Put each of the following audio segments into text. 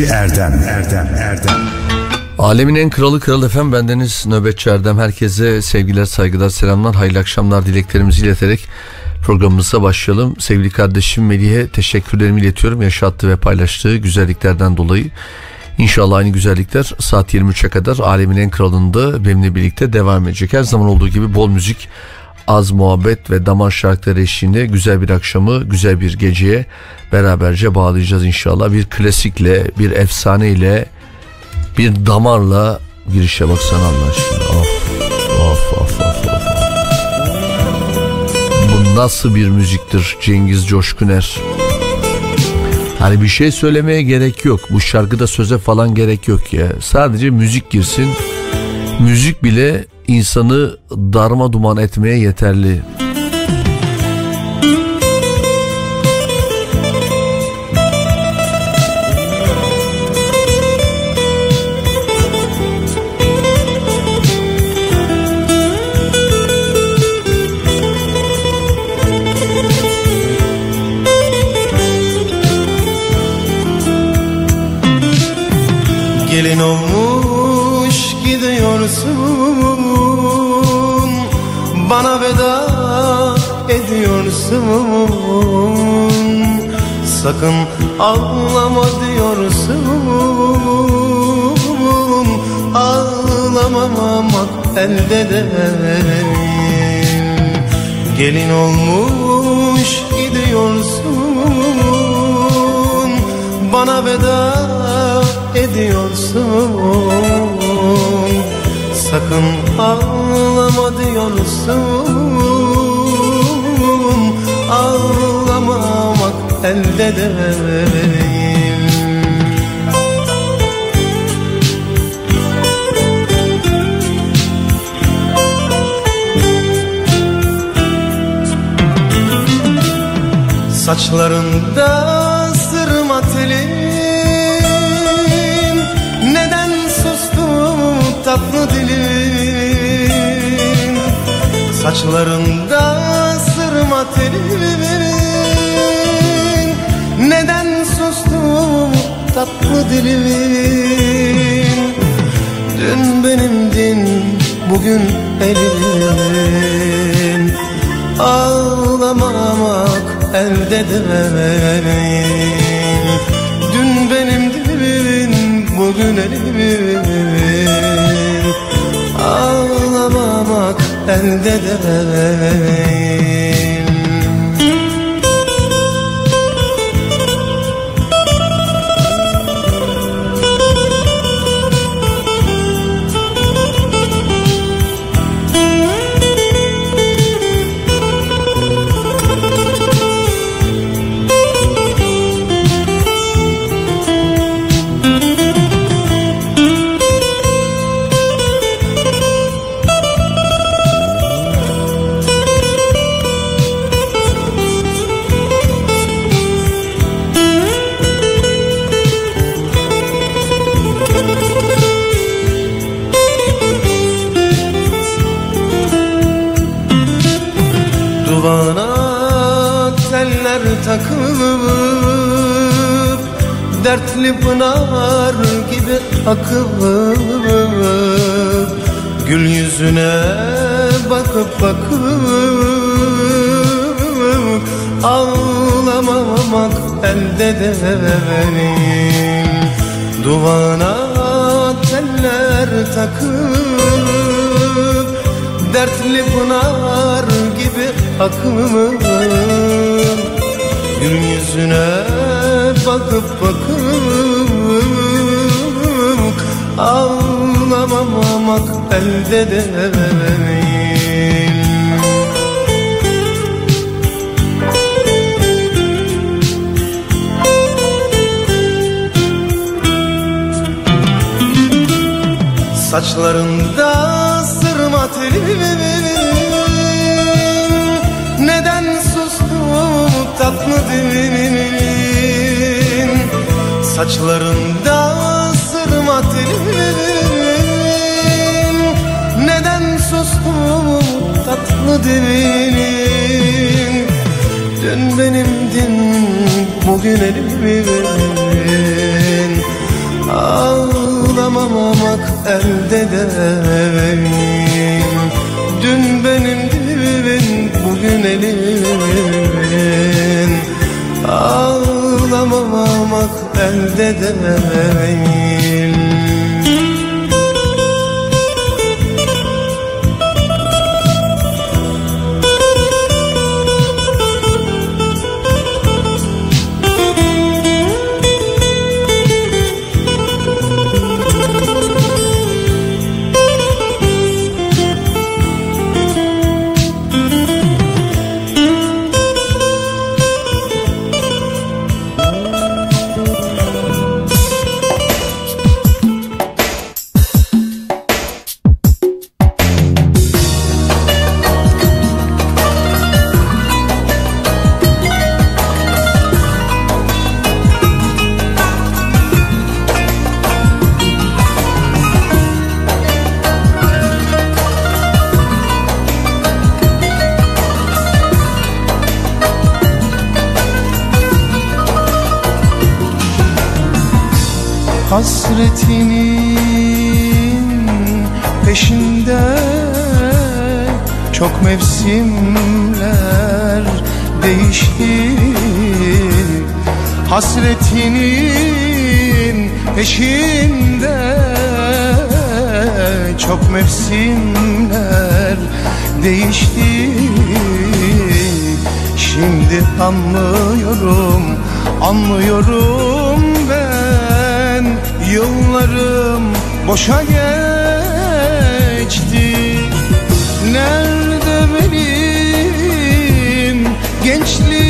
Nöbetçi Erdem Erdem Erdem Alemin en kralı kral efem bendeniz Nöbetçi Erdem herkese sevgiler saygılar selamlar hayırlı akşamlar dileklerimizi ileterek programımıza başlayalım. Sevgili kardeşim Melih'e teşekkürlerimi iletiyorum yaşattığı ve paylaştığı güzelliklerden dolayı. İnşallah aynı güzellikler saat 23'e kadar alemin en kralında benimle birlikte devam edecek. Her zaman olduğu gibi bol müzik, az muhabbet ve damar şarkıları eşliğinde güzel bir akşamı, güzel bir geceye beraberce bağlayacağız inşallah. Bir klasikle, bir efsaneyle, bir damarla girişe baksana Allah aşkına. Of, of, of, of, of. Bu nasıl bir müziktir Cengiz Coşkuner? Hani bir şey söylemeye gerek yok. Bu şarkıda söze falan gerek yok ya. Sadece müzik girsin. Müzik bile insanı darma duman etmeye yeterli. Gelin olmuş gidiyorsun ediyorsun Sakın ağlama diyorsun. Ağlamamak elde değil. Gelin olmuş gidiyorsun. Bana veda ediyorsun. Sakın ağlama diyorsun Ağlamamak elde değil. Saçlarında sırma telin Neden sustu tatlı dilin? Saçlarında telin Neden sustu tatlı dilin Dün benimdin bugün elimin. Ağlamamak elde değil Dün benimdin bugün elimin. Ağlamamak elde değil anlıyorum ben Yıllarım boşa geçti. Nerede benim gençliğim?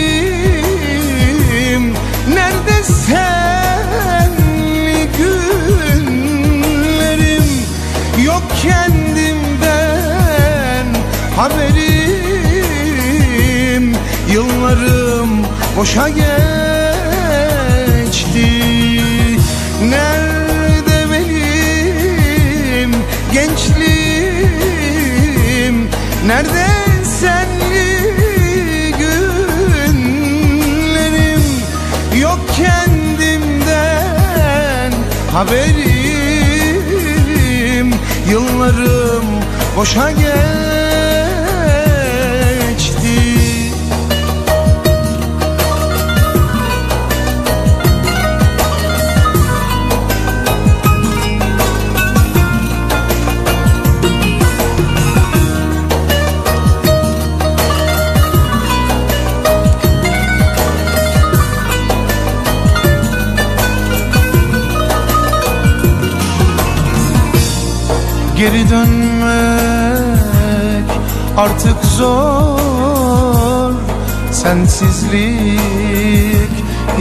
Nerede senli günlerim? Yok kendimden haberim. Yıllarım boşa geçti Nerede benim gençliğim? Nerede senli günlerim? Yok kendimden haberim. Yıllarım boşa geçti Geri dönmek artık zor. Sensizlik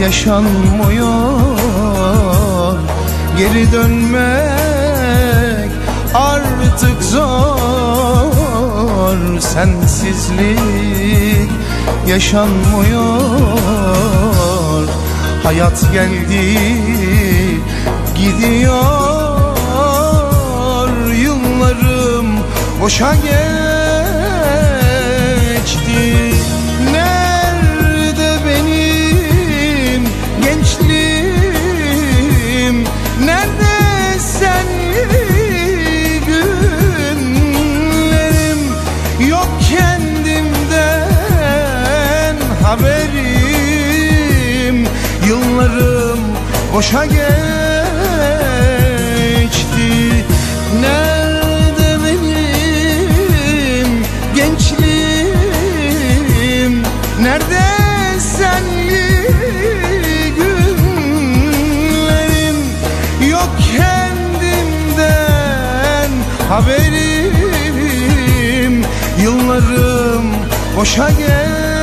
yaşanmıyor. Geri dönmek artık zor. Sensizlik yaşanmıyor. Hayat geldi gidiyor boşa geçti. Nerede benim gençliğim? Nerede senli günlerim? Yok kendimden haberim. Yıllarım boşa geçti. Nerede Nerede senli günlerim Yok kendimden haberim. Yıllarım boşa geçti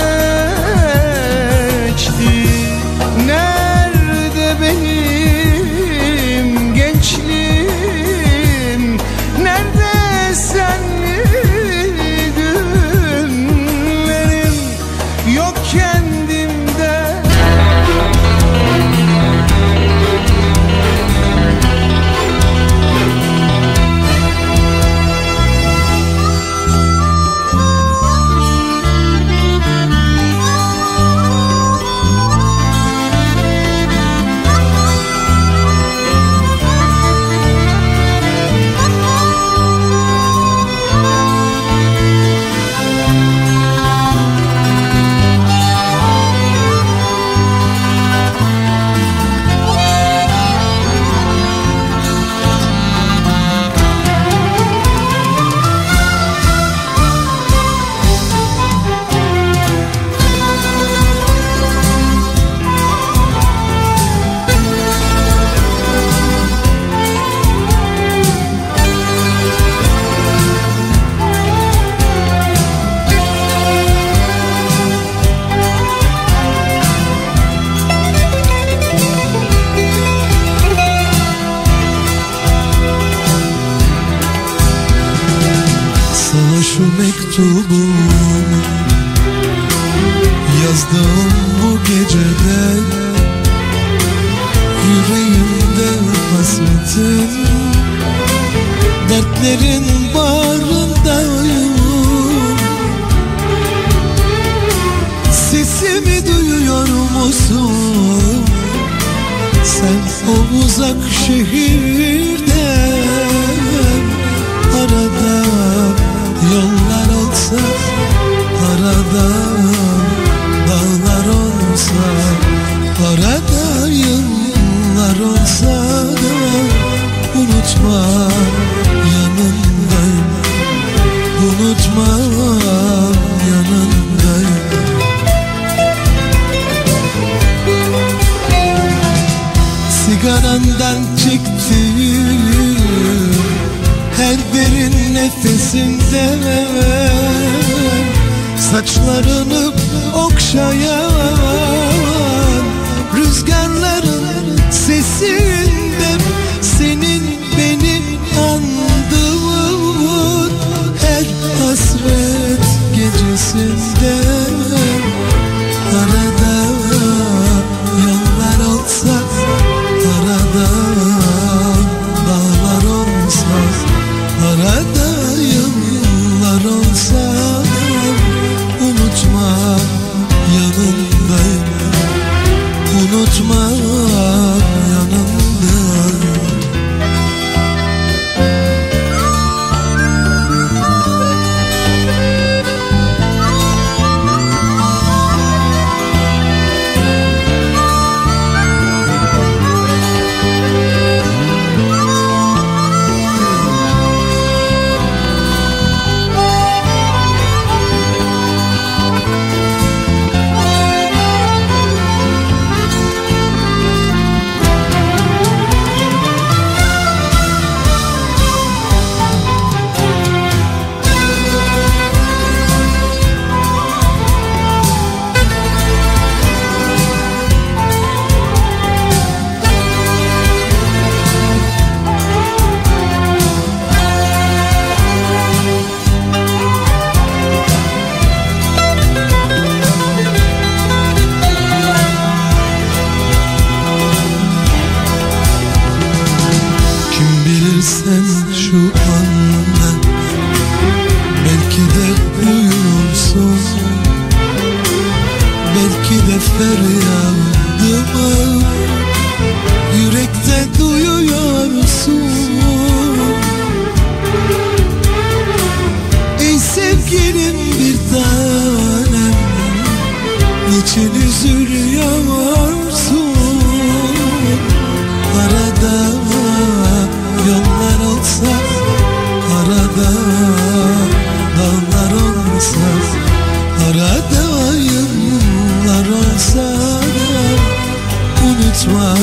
Unutma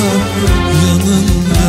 yanındayım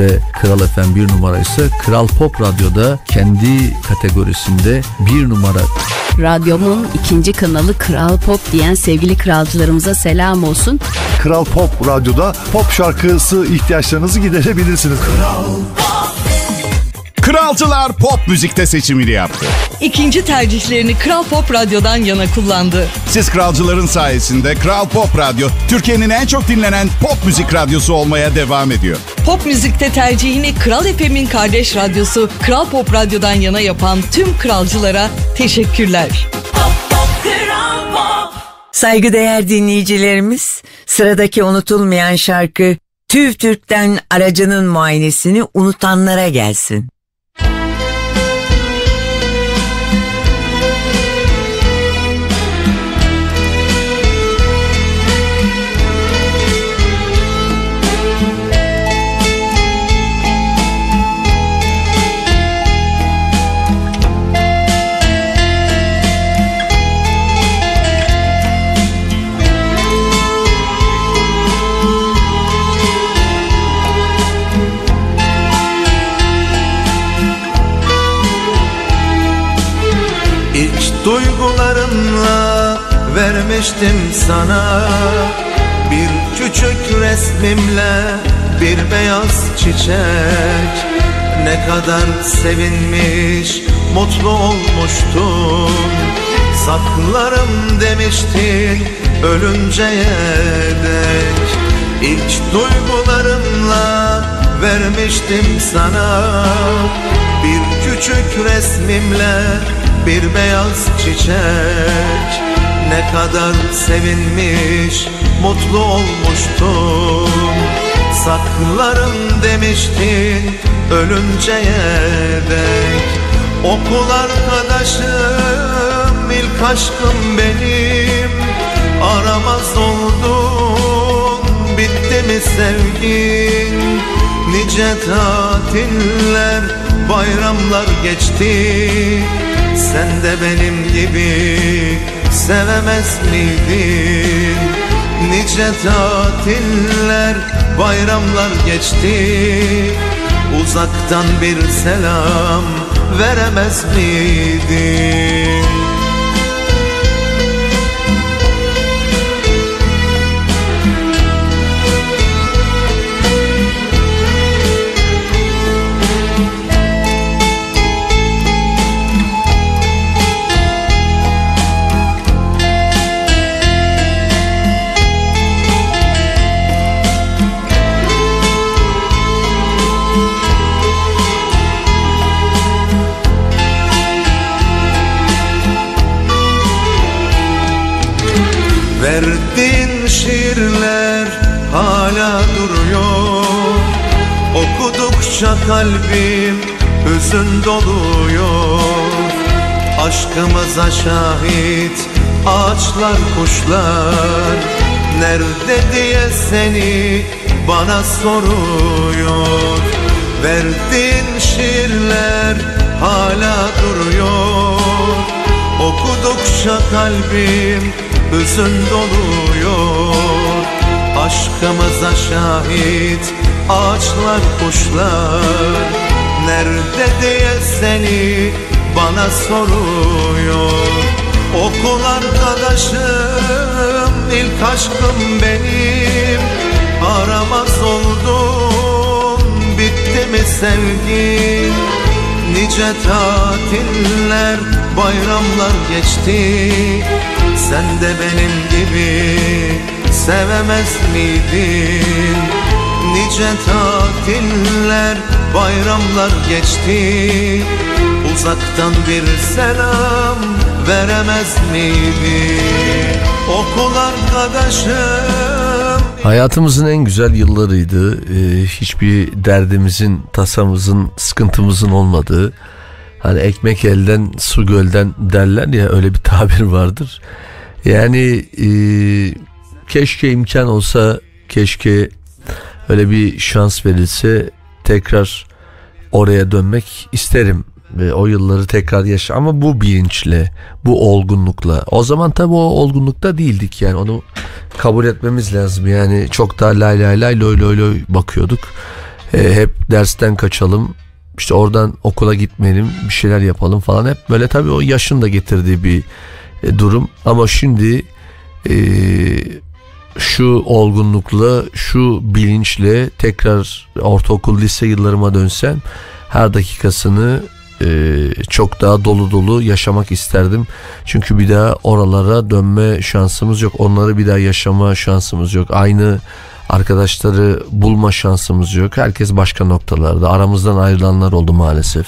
arabeskte Kral FM bir numara ise Kral Pop Radyo'da kendi kategorisinde bir numara. Radyomun ikinci kanalı Kral Pop diyen sevgili kralcılarımıza selam olsun. Kral Pop Radyo'da pop şarkısı ihtiyaçlarınızı giderebilirsiniz. Kralcılar pop müzikte seçimini yaptı. İkinci tercihlerini Kral Pop Radyo'dan yana kullandı. Siz kralcıların sayesinde Kral Pop Radyo Türkiye'nin en çok dinlenen pop müzik radyosu olmaya devam ediyor. Pop müzikte tercihini Kral FM'in kardeş radyosu Kral Pop Radyo'dan yana yapan tüm kralcılara teşekkürler. Saygıdeğer dinleyicilerimiz, sıradaki unutulmayan şarkı TÜV TÜRK'ten aracının muayenesini unutanlara gelsin. Vermiştim sana. Bir küçük resmimle bir beyaz çiçek. Ne kadar sevinmiş, mutlu olmuştun Saklarım demiştin ölünceye dek. İlk duygularımla vermiştim sana. Bir küçük resmimle bir beyaz çiçek Ne kadar sevinmiş, mutlu olmuştum. Saklarım demiştin ölünceye dek. Okul arkadaşım, ilk aşkım benim. Aramaz oldun, bitti mi sevgin? Nice tatiller, bayramlar geçti. Sen de benim gibi sevemez miydin? Nice tatiller, bayramlar geçti Uzaktan bir selam veremez miydin? Okudukça kalbim hüzün doluyor. Aşkımıza şahit ağaçlar kuşlar. Nerede diye seni bana soruyor. Verdiğin şiirler hala duruyor. Okudukça kalbim hüzün doluyor. Aşkımıza şahit ağaçlar kuşlar. Nerede diye seni bana soruyor. Okul arkadaşım ilk aşkım benim. Aramaz oldun bitti mi sevgin? Nice tatiller, bayramlar geçti. Sen de benim gibi sevemez miydin? Nice tatiller, bayramlar geçti Uzaktan bir selam veremez miydin? Okul arkadaşım Hayatımızın en güzel yıllarıydı. Ee, hiçbir derdimizin, tasamızın, sıkıntımızın olmadığı. Hani ekmek elden, su gölden derler ya öyle bir tabir vardır. Yani e, keşke imkan olsa, keşke öyle bir şans verilse tekrar oraya dönmek isterim. Ve o yılları tekrar yaşa ama bu bilinçle, bu olgunlukla. O zaman tabii o olgunlukta değildik yani onu kabul etmemiz lazım. Yani çok daha lay lay lay loy loy loy bakıyorduk. E, hep dersten kaçalım. işte oradan okula gitmeyelim, bir şeyler yapalım falan. Hep böyle tabii o yaşın da getirdiği bir e, durum. Ama şimdi e, şu olgunlukla, şu bilinçle tekrar ortaokul, lise yıllarıma dönsem her dakikasını e, çok daha dolu dolu yaşamak isterdim. Çünkü bir daha oralara dönme şansımız yok. Onları bir daha yaşama şansımız yok. Aynı arkadaşları bulma şansımız yok. Herkes başka noktalarda. Aramızdan ayrılanlar oldu maalesef.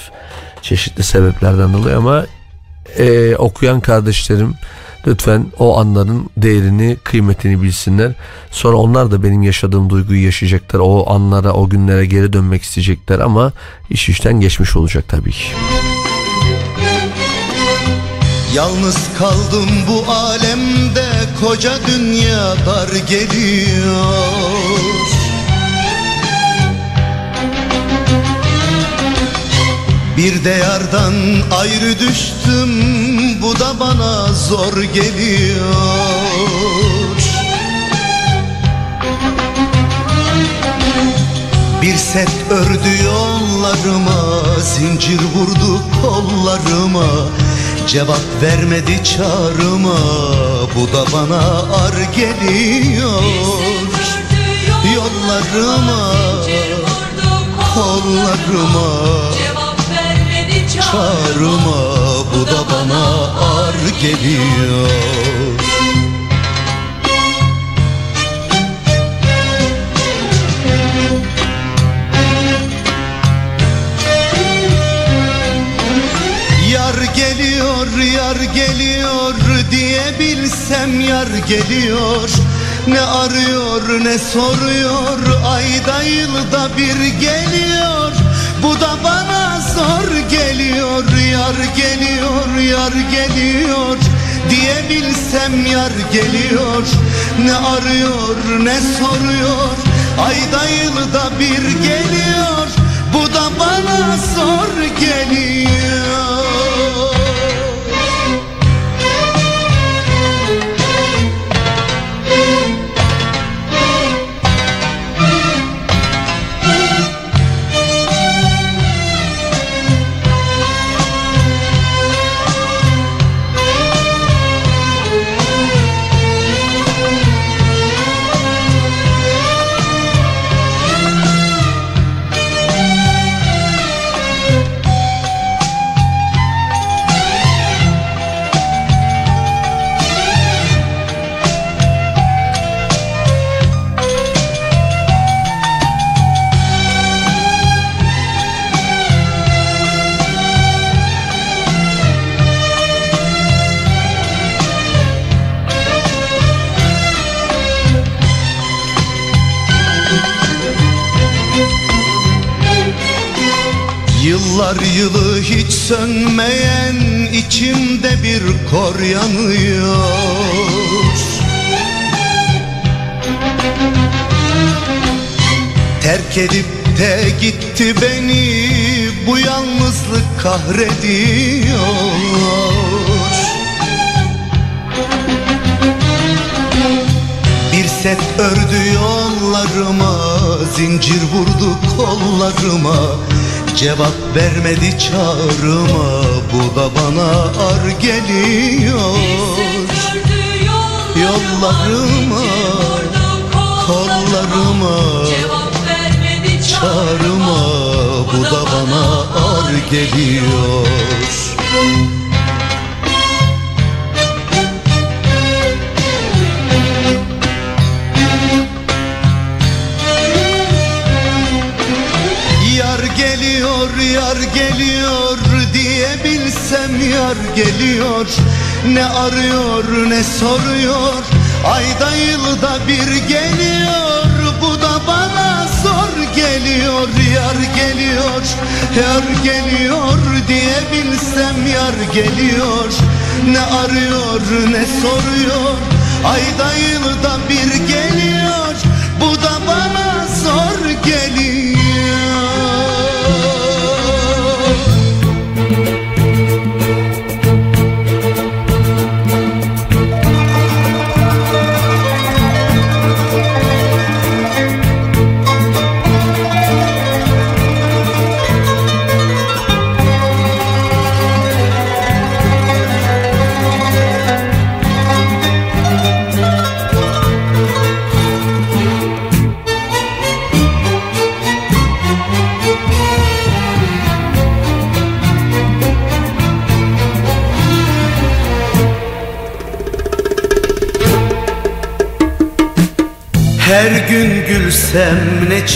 Çeşitli sebeplerden dolayı ama e, okuyan kardeşlerim lütfen o anların değerini, kıymetini bilsinler. Sonra onlar da benim yaşadığım duyguyu yaşayacaklar. O anlara, o günlere geri dönmek isteyecekler ama iş işten geçmiş olacak tabii ki. Yalnız kaldım bu alemde koca dünya dar geliyor Bir de yardan ayrı düştüm bu da bana zor geliyor. Bir set ördü yollarıma Zincir vurdu kollarıma. Cevap vermedi çağrıma Bu da bana ar geliyor. Yollarıma Kollarıma Çağrıma Bu da bana ar geliyor. Geliyor, yar geliyor diye bilsem yar geliyor. Ne arıyor ne soruyor ayda yılda bir geliyor yar geliyor yar geliyor. Diye bilsem yar geliyor. Ne arıyor ne soruyor. Ayda yılda bir geliyor. Bu da bana zor geliyor Yıllar yılı hiç sönmeyen içimde bir kor yanıyor. Terk edip de gitti beni bu yalnızlık kahrediyor. Bir set ördü yollarıma Zincir vurdu kollarıma Cevap vermedi çağrıma. Bu da bana ar geliyor. Yollarıma Kollarıma Çağrıma. Bu da bana ar geliyor geliyor, yar geliyor diye bilsem yar geliyor. Ne arıyor ne soruyor? Ayda yılda bir geliyor. Bu da bana zor geliyor. Yar geliyor Yar geliyor diye bilsem yar geliyor. Ne arıyor ne soruyor? Ayda yılda bir geliyor. Bu da bana zor geliyor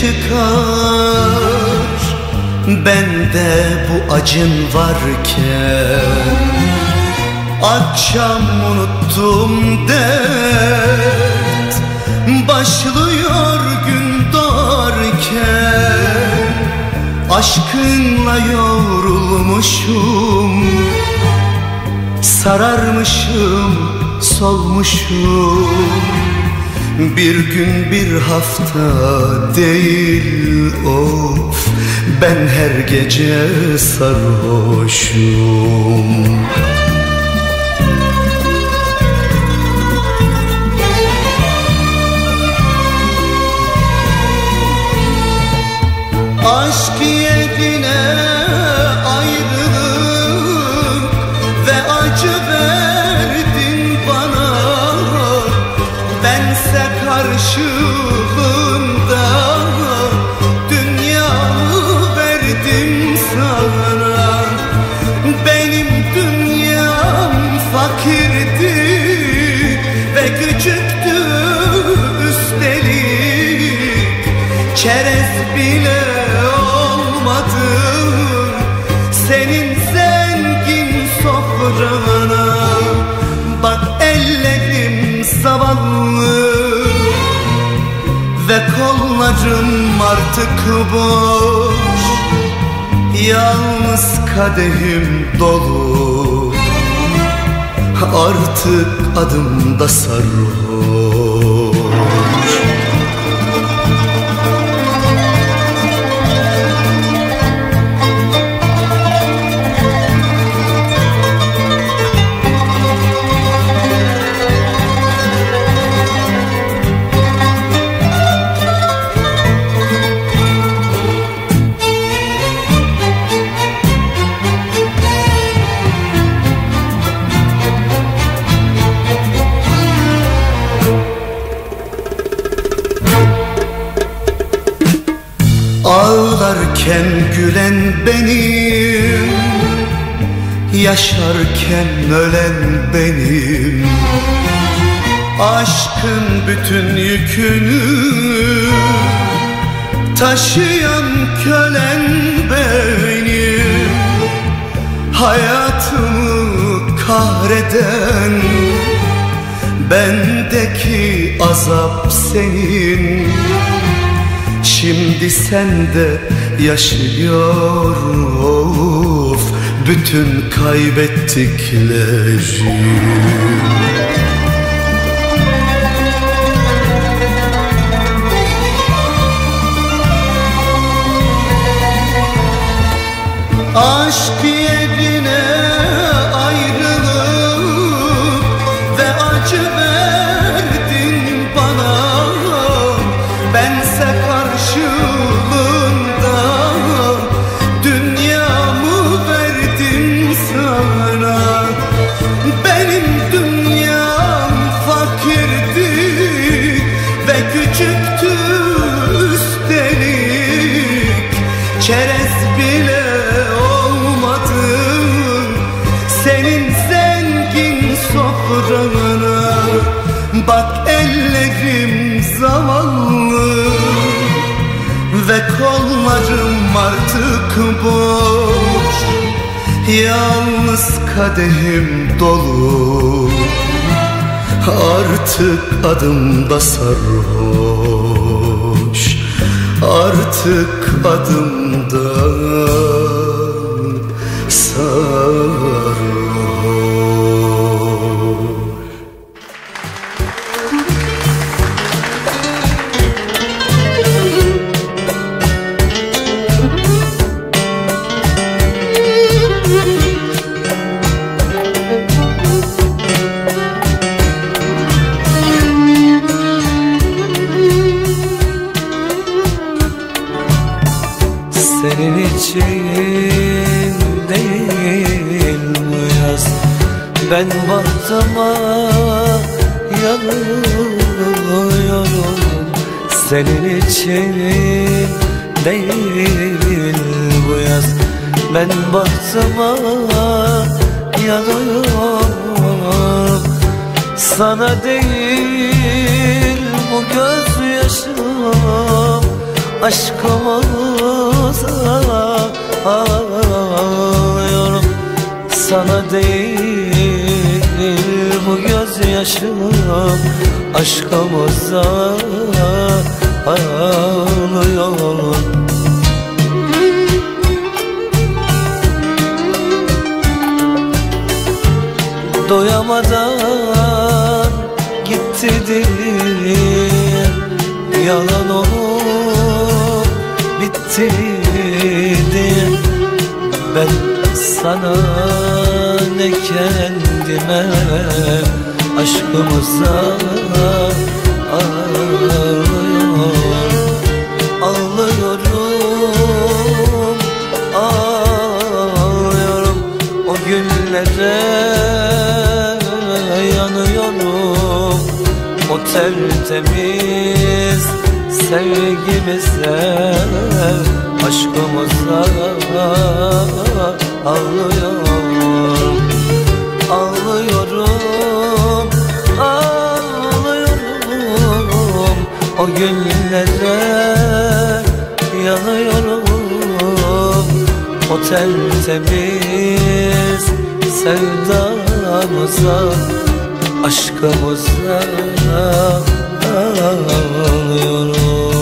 çıkar. Bende bu acın varken Akşam unuttum dert. Başlıyor gün doğarken Aşkınla yoğrulmuşum Sararmışım, solmuşum Bir gün bir hafta değil of. Ben her gece sarhoşum. Aşk boş Yalnız kadehim dolu. Artık adımda sarhoş Yaşarken ölen benim. Aşkın bütün yükünü Taşıyan kölen benim. Hayatımı kahreden Bendeki azap senin. Şimdi sende yaşıyor of bütün kaybettiklerim. Aşk Yalnız kadehim dolu. Artık adımda sarhoş. Artık adımda sarhoş Senin için değil bu yaz. Ben bahtıma yanıyorum. Sana değil bu gözyaşı gözyaşım Aşkımıza ağlıyorum. Sana değil bu gözyaşım. Aşkımıza ağlıyorum Doyamadan gitti dilim. Yalan olup bitti dilim. Ben sana ne kendime Aşkımıza tertemiz sevgimize Aşkımıza ağlıyorum. Ağlıyorum, ağlıyorum. O günlere yanıyorum. O tertemiz sevdamıza Aşkımıza ağlıyorum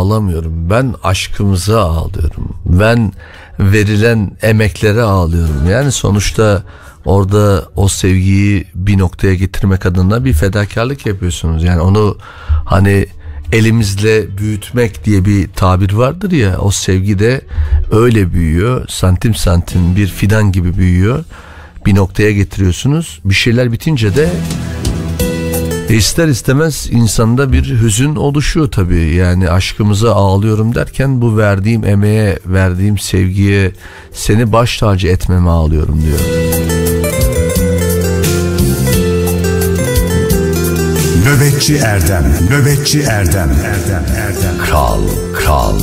ağlamıyorum. Ben aşkımıza ağlıyorum. Ben verilen emeklere ağlıyorum. Yani sonuçta orada o sevgiyi bir noktaya getirmek adına bir fedakarlık yapıyorsunuz. Yani onu hani elimizle büyütmek diye bir tabir vardır ya o sevgi de öyle büyüyor. Santim santim bir fidan gibi büyüyor. Bir noktaya getiriyorsunuz. Bir şeyler bitince de e ister istemez insanda bir hüzün oluşuyor tabii. Yani aşkımıza ağlıyorum derken bu verdiğim emeğe, verdiğim sevgiye seni baş tacı etmeme ağlıyorum diyor. Nöbetçi Erdem, Nöbetçi Erdem, Erdem, Erdem. Kral, kral.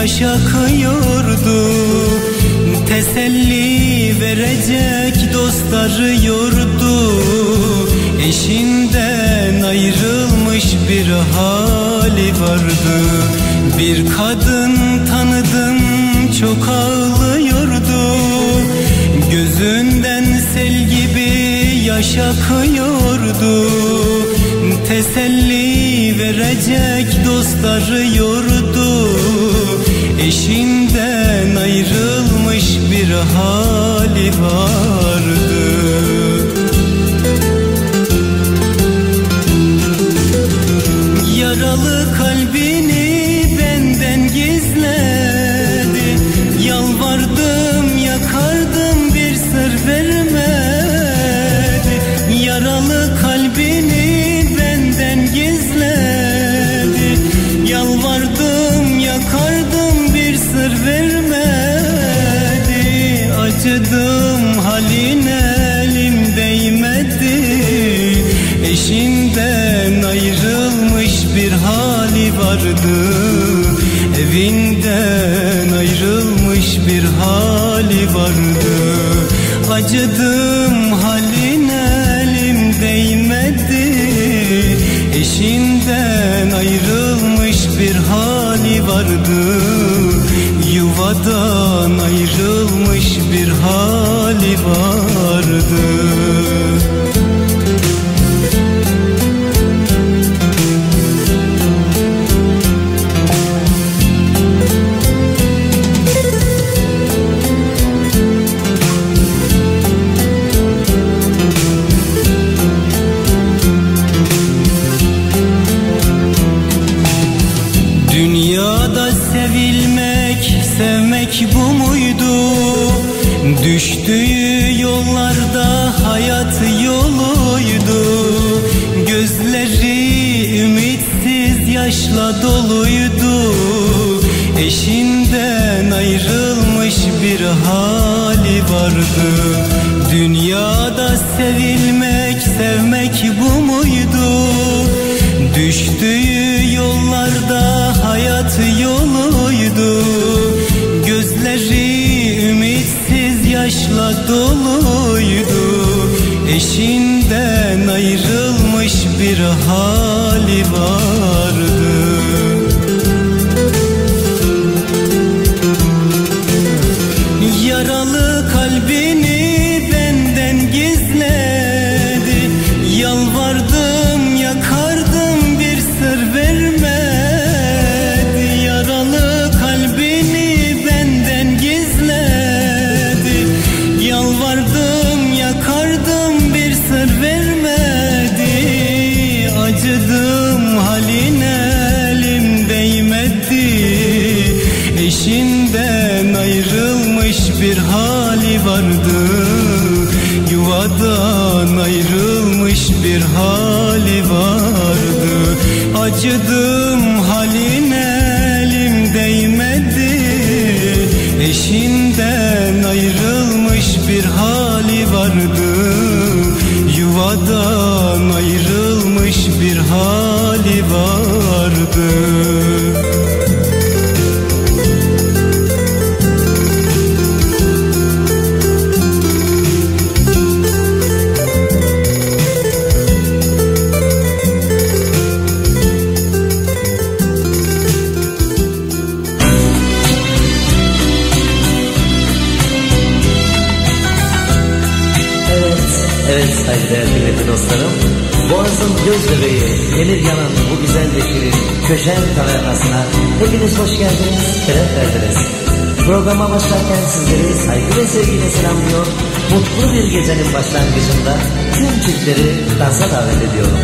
Yaş akıyordu Teselli verecek dostları yordu Eşinden ayrılmış bir hali vardı. Bir kadın tanıdım çok ağlıyordu. Gözünden sel gibi yaş akıyordu Teselli verecek dostları yordu bir hali vardı. Yaralı kalbini Acıdım haline elim değmedi. Eşinden ayrılmış bir hali vardı. Yuvadan ayrılmış bir hali vardı yaşla doluydu. Eşinden ayrılmış bir hali vardı. Dünyada sevilmek, sevmek bu muydu? Düştüğü yollarda hayat yoluydu. Gözleri ümitsiz yaşla doluydu Acıdım dostlarım. Boğaz'ın göz bebeği, demir yanan bu güzel beşirin köşen tavernasına hepiniz hoş geldiniz, şeref verdiniz. Programa başlarken sizleri saygı ve sevgiyle selamlıyor. Mutlu bir gecenin başlangıcında tüm çiftleri dansa davet ediyorum.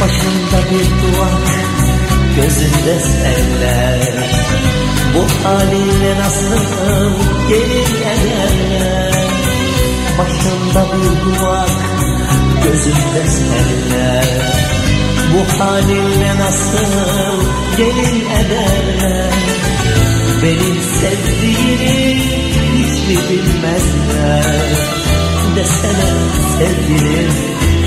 Başında bir duvar, gözünde senler Bu halinle nasıl gelir ederler Başında bir duvar, gözünde senler Bu halinle nasıl gelin ederler? Benim sevdiğimi hiç mi bilmezler. Desene sevgilim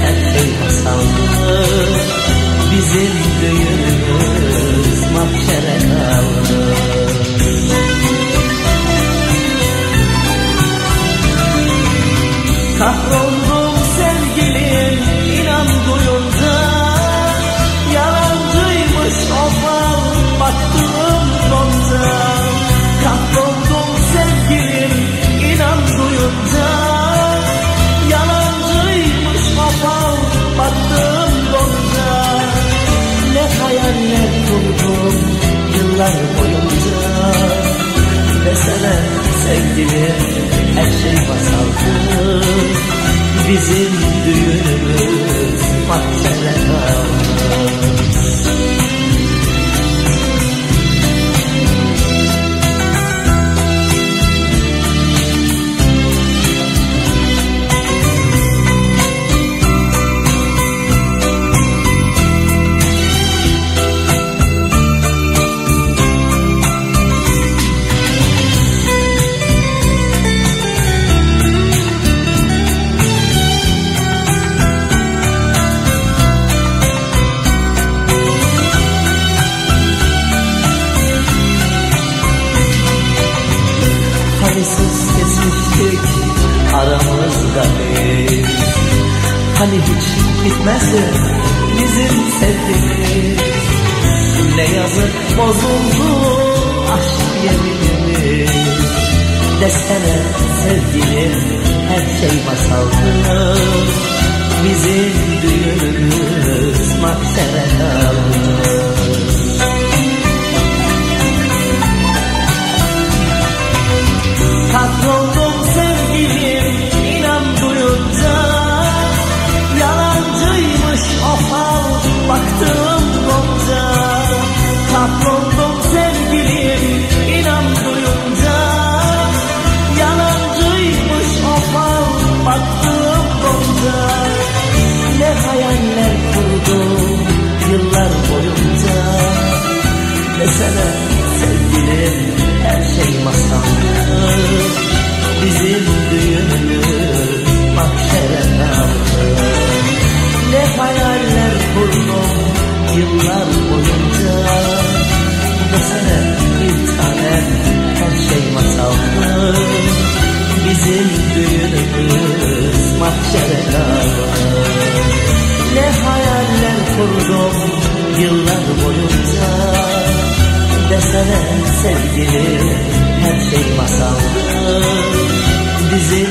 her şey masaldı Bizim düğünümüz mahşere kaldı Kahroldum yıllar boyunca Desene sevgilim her şey masaldı Bizim düğünümüz mahşere kaldı bitmezdi bizim sevgimiz. Ne yazık bozuldu aşk yeminimiz Desene sevgilim her şey masaldı Bizim Desene sevgilim her şey masaldı Bizim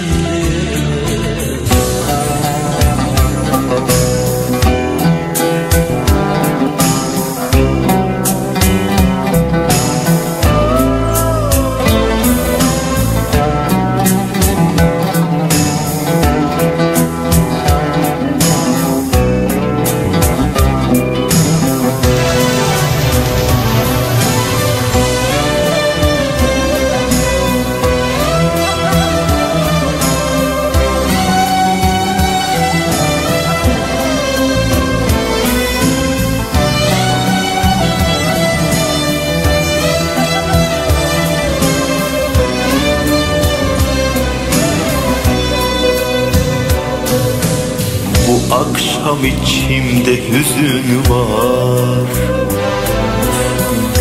içimde hüzün var.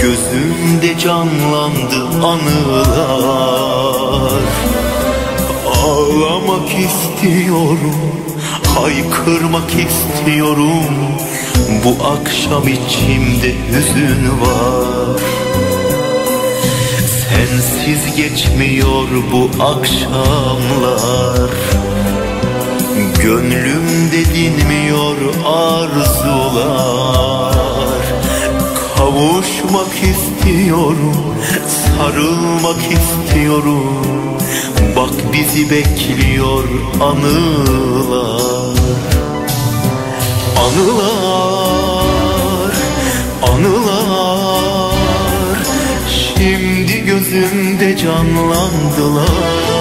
Gözümde canlandı anılar. Ağlamak istiyorum Haykırmak istiyorum. Bu akşam içimde hüzün var. Sensiz geçmiyor bu akşamlar Gönlümde dinmiyor arzular. Kavuşmak istiyorum Sarılmak istiyorum. Bak bizi bekliyor anılar. Anılar Anılar. Şimdi gözümde canlandılar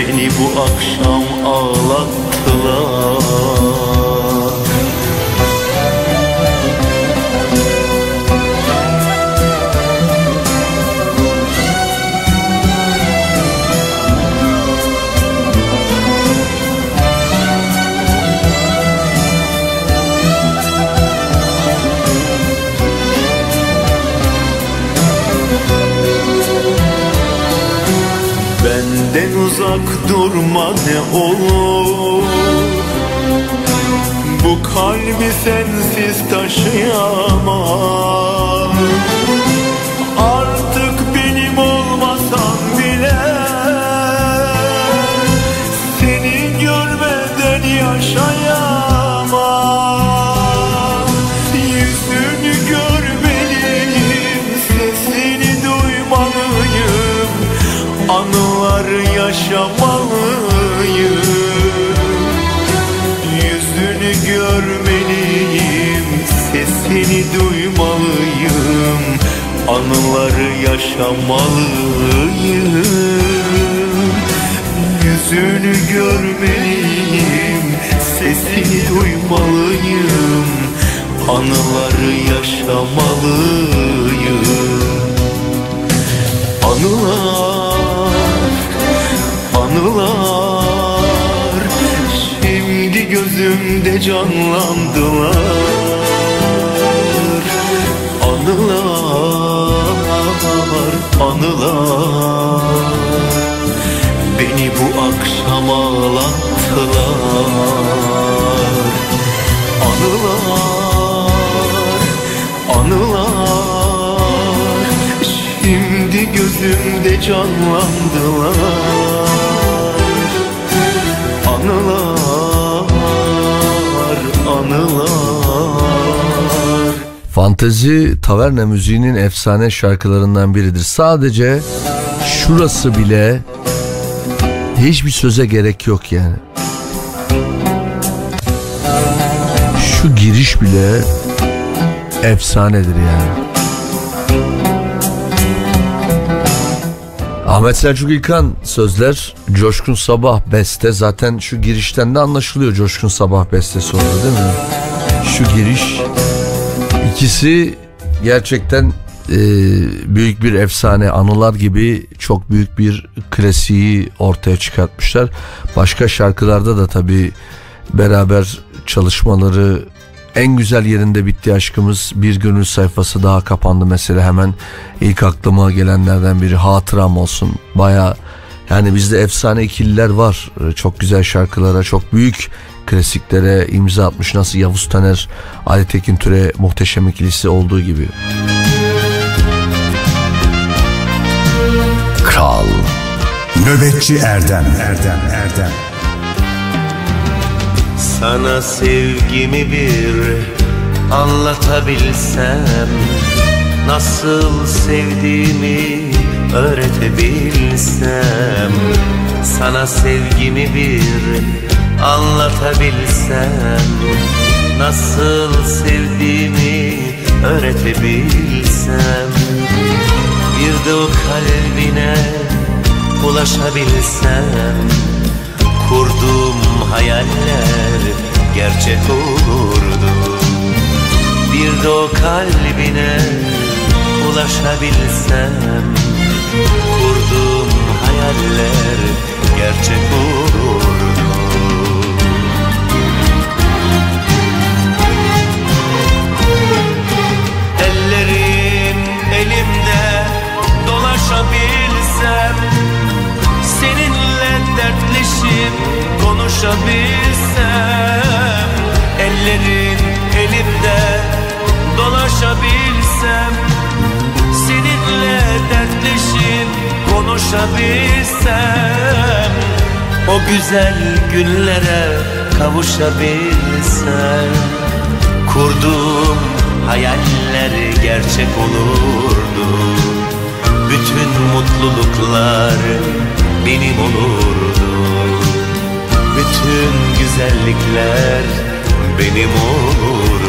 Beni bu akşam ağlattılar uzak durma ne olur. Bu kalbi sensiz taşıyamam. Artık benim olmasan bile Seni görmeden yaşayamam yaşamalıyım. Yüzünü görmeliyim Sesini duymalıyım. Anıları yaşamalıyım. Yüzünü görmeliyim Sesini duymalıyım. Anıları yaşamalıyım gözümde canlandılar. Anılar, anılar. Beni bu akşam ağlattılar. Anılar, anılar. Şimdi gözümde canlandılar. Anılar, anılar Fantezi taverna müziğinin efsane şarkılarından biridir. Sadece şurası bile hiçbir söze gerek yok yani. Şu giriş bile efsanedir yani. Ahmet Selçuk İlkan sözler Coşkun Sabah beste zaten şu girişten de anlaşılıyor Coşkun Sabah bestesi oldu değil mi? Şu giriş ikisi gerçekten e, büyük bir efsane anılar gibi çok büyük bir klasiği ortaya çıkartmışlar. Başka şarkılarda da tabi beraber çalışmaları en güzel yerinde bitti aşkımız. Bir gönül sayfası daha kapandı mesela hemen ilk aklıma gelenlerden biri hatıram olsun. Baya yani bizde efsane ikililer var. Çok güzel şarkılara çok büyük klasiklere imza atmış nasıl Yavuz Taner Ali Tekin Türe muhteşem ikilisi olduğu gibi. Kral. Nöbetçi Erdem. Erdem Erdem Sana sevgimi bir anlatabilsem Nasıl sevdiğimi öğretebilsem Sana sevgimi bir anlatabilsem Nasıl sevdiğimi öğretebilsem Bir de o kalbine ulaşabilsem Kurduğum hayaller gerçek olurdu. Bir de o kalbine ulaşabilsem Kurduğum hayaller gerçek olurdu. Ellerin elimde dolaşabilsem dertleşip konuşabilsem Ellerin elimde dolaşabilsem Seninle dertleşip konuşabilsem O güzel günlere kavuşabilsem Kurduğum hayaller gerçek olurdu. Bütün mutluluklar benim olurdu Bütün güzellikler benim olurdu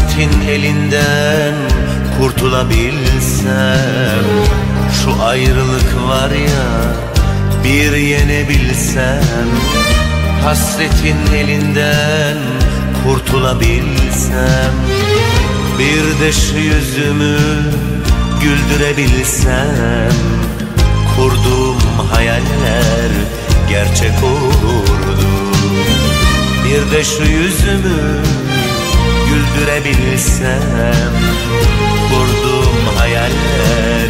Hasretin elinden kurtulabilsem Şu ayrılık var ya bir yenebilsem Hasretin elinden kurtulabilsem Bir de şu yüzümü güldürebilsem Kurduğum hayaller gerçek olurdu. Bir de şu yüzümü güldürebilsem Kurduğum hayaller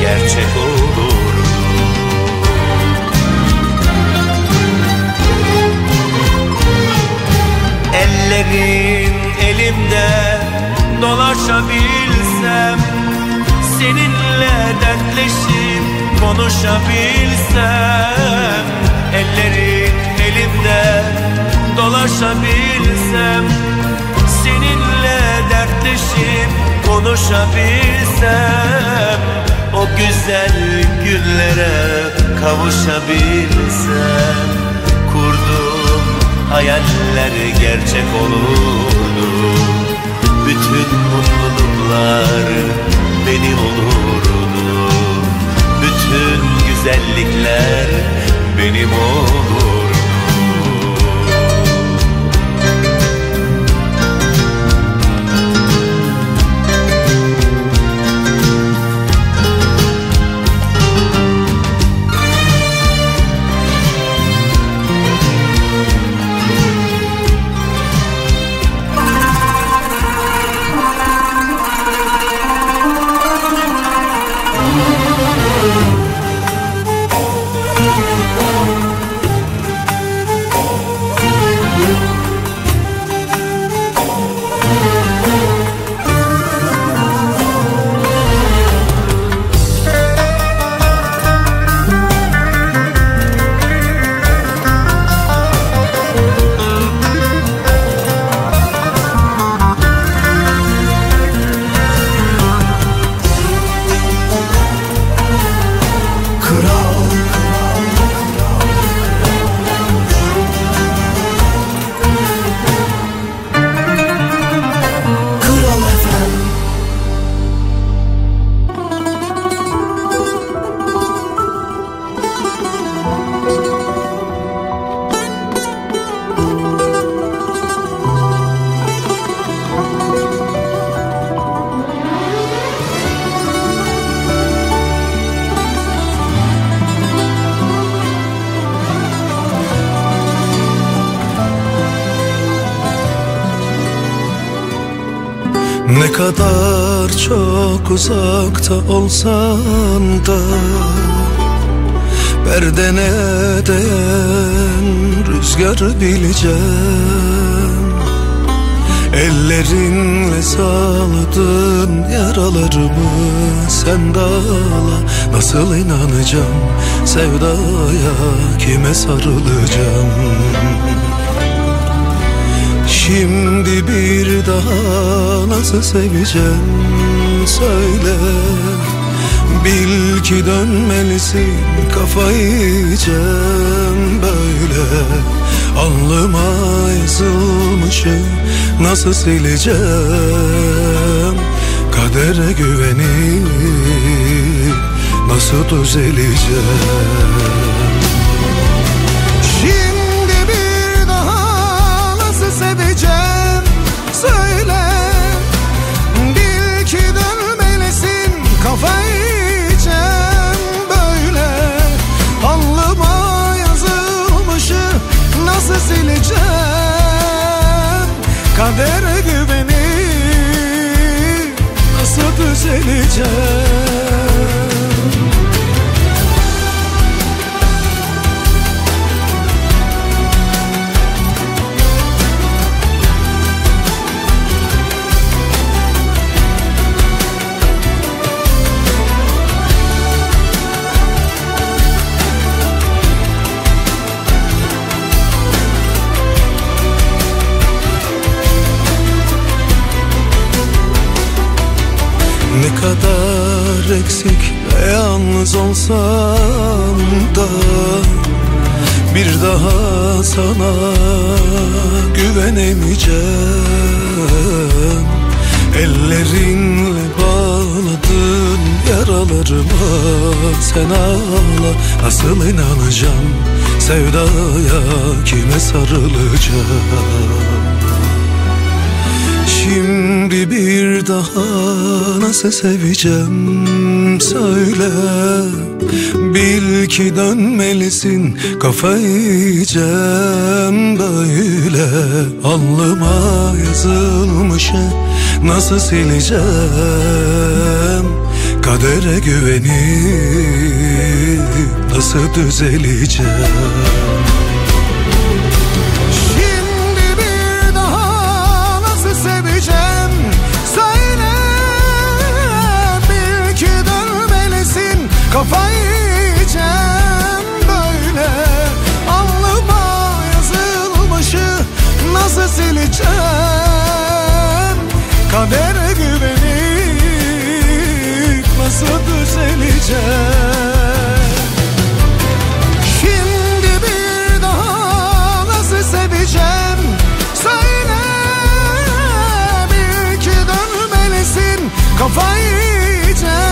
gerçek olurdu Ellerin elimde dolaşabilsem Seninle dertleşip konuşabilsem Ellerin elimde dolaşabilsem dertleşip konuşabilsem O güzel günlere kavuşabilsem Kurduğum hayaller gerçek olurdu. Bütün mutluluklar benim olurdu. Bütün güzellikler benim olurdu uzakta olsan da Perdene değen rüzgar bileceğim? Ellerinle sağladın yaralarımı sen dağla Nasıl inanacağım? Sevdaya kime sarılacağım? Şimdi bir daha nasıl seveceğim söyle. Bil ki dönmelisin kafayı yiyeceğim böyle. Alnıma yazılmışı nasıl sileceğim? Kadere güvenip nasıl düzeleceğim? Şimdi Kadere güveni nasıl düzelecek? Eksik ve yalnız olsam da Bir daha sana güvenemeyeceğim. Ellerinle bağladın yaralarıma Sen ağla nasıl inanacağım Sevdaya kime sarılacağım Şimdi bir daha nasıl seveceğim? Söyle. Bil ki dönmelisin kafayı yiyeceğim böyle. Allıma yazılmışı nasıl sileceğim? Kadere güvenip nasıl düzeleceğim Kafayı yiyeceğim böyle. Alnıma yazılmışı nasıl sileceğim? Kadere güvenip nasıl düzeleceğim Şimdi bir daha nasıl seveceğim? Söyle bil ki dönmelisin. Kafayı yiyeceğim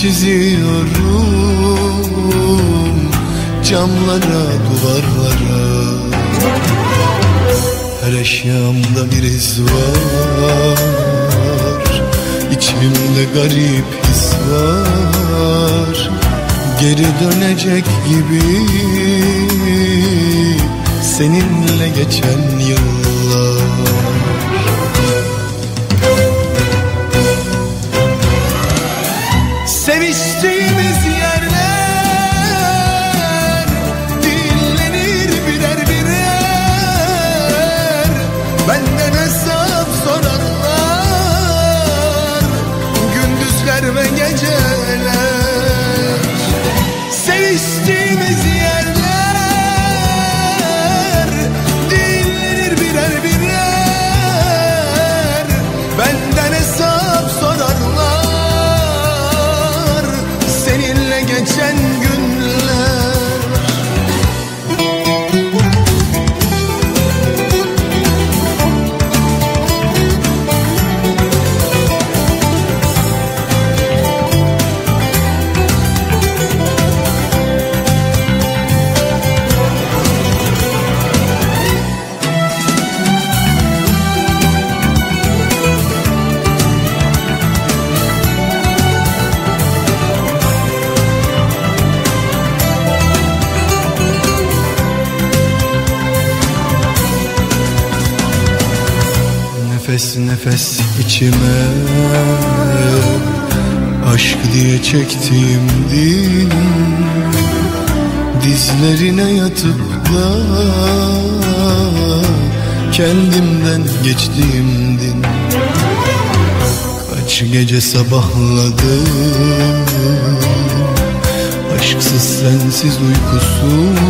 Çiziyorum Camlara, duvarlara. Her eşyamda bir iz var İçimde garip his var. Geri dönecek gibi Seninle geçen içime Aşk diye çektiğim din Dizlerine yatıp da Kendimden geçtiğim din. Kaç gece sabahladım Aşksız sensiz uykusuz.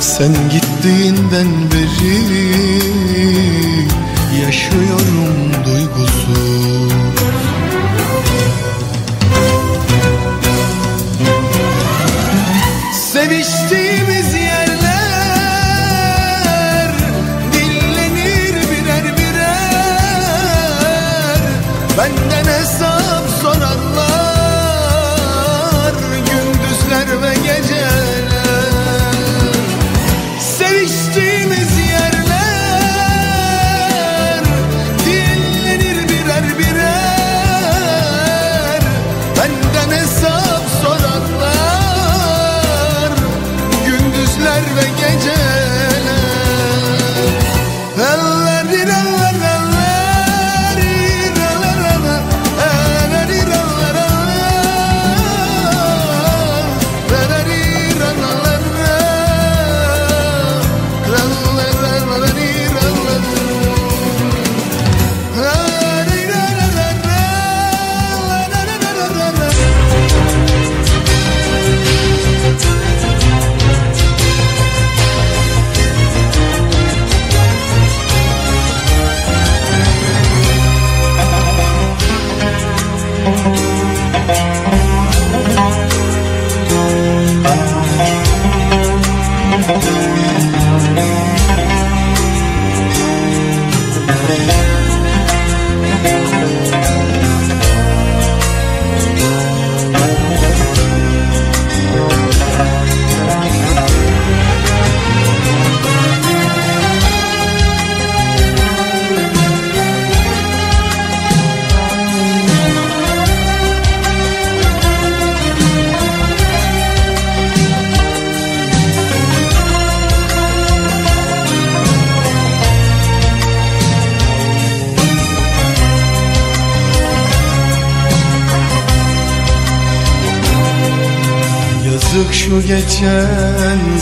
Sen gittiğinden beri Yaşıyorum duygusuz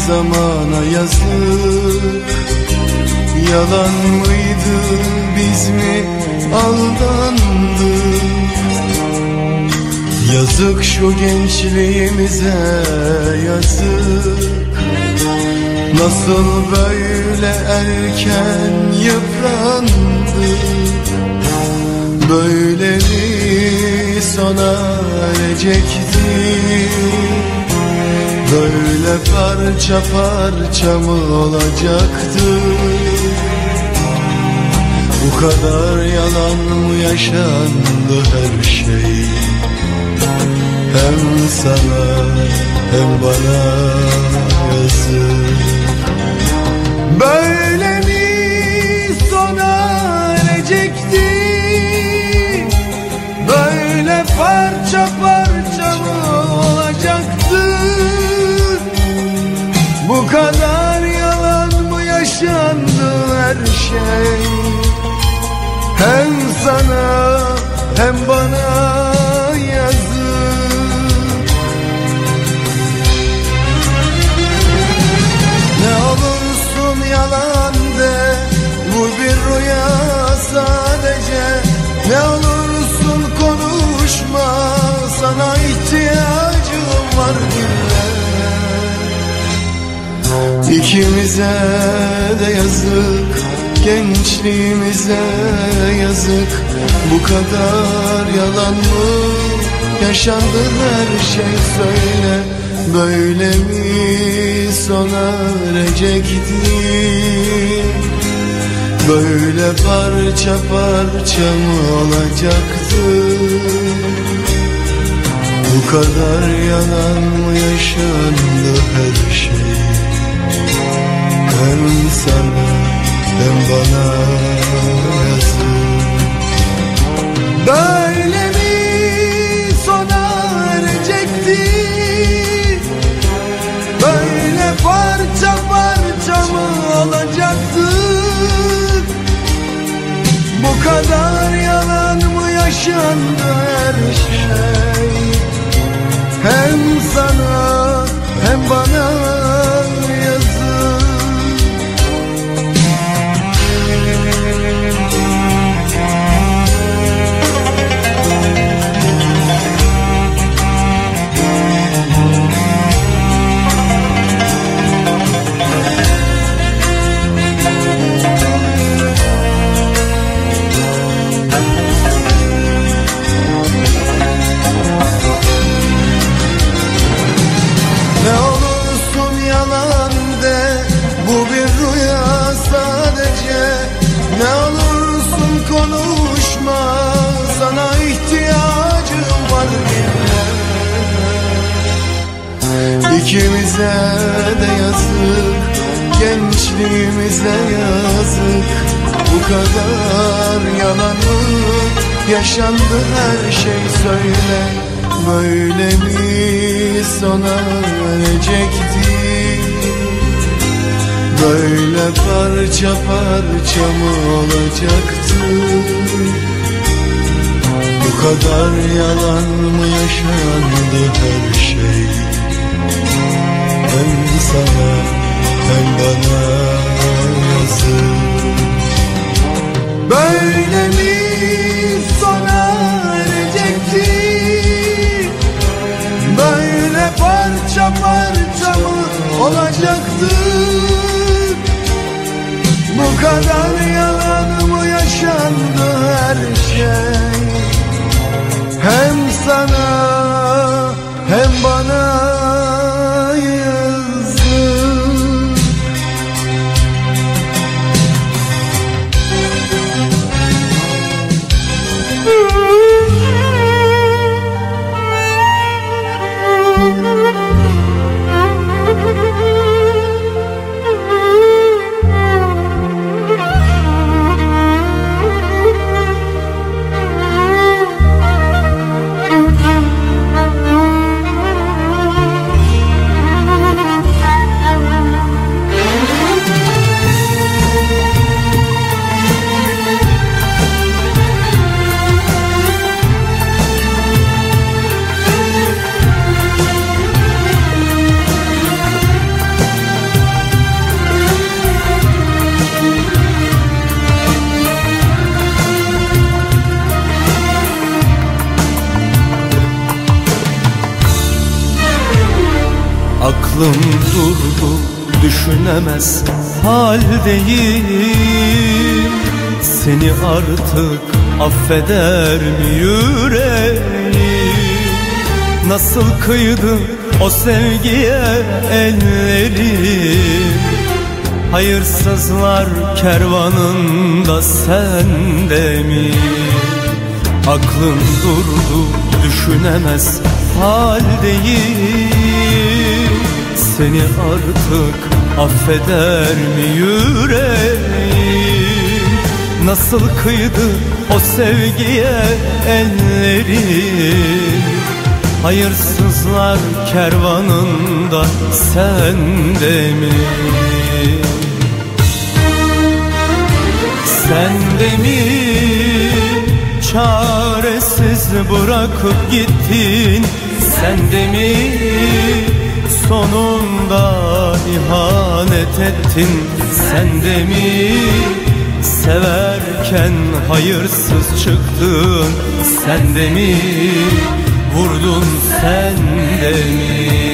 zamana yazık. Yalan mıydı biz mi aldandık? Yazık şu gençliğimize yazık. Nasıl böyle erken yıprandık? Böyle mi sona erecekti parça parça mı olacaktı? Bu kadar yalan mı yaşandı her şey? Hem sana hem bana şey. Hem sana hem bana yazık. Ne olursun yalan de Bu bir rüya sadece. Ne olursun konuşma Sana ihtiyacım var dinle İkimize de yazık Gençliğimize yazık. Bu kadar yalan mı? Yaşandı her şey söyle. Böyle mi sona erecekti Böyle parça parça mı olacaktı? Bu kadar yalan mı yaşandı her şey? Hem sana hem bana yazık Böyle mi sona erecekti? Böyle parça parça mı olacaktı? Bu kadar yalan mı yaşandı her şey? Hem sana hem bana yalan mı yaşandı her şey? Hem sana hem bana haldeyim Seni artık affeder mi yüreğim? Nasıl kıydı o sevgiye ellerim Hayırsızlar kervanında sende mi? Aklım durdu düşünemez haldeyim Seni artık affeder mi yüreğim? Nasıl kıydı o sevgiye ellerim? Hayırsızlar kervanında sende mi? Sende mi? Çaresiz bırakıp gittin. Sende mi? Sonunda ihanet ettin Sende mi? Severken hayırsız çıktın Sende mi? Vurdun sende mi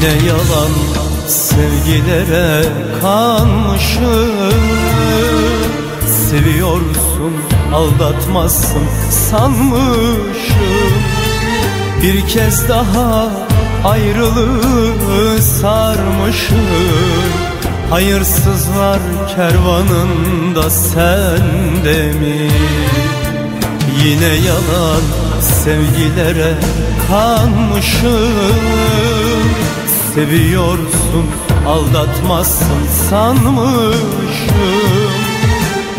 Yine yalan sevgilere kanmışım Seviyorsun aldatmazsın sanmışım. Bir kez daha ayrılığı sarmışım. Hayırsızlar kervanında sen sende mi? Yine yalan sevgilere kanmışım Seviyorsun aldatmazsın sanmışım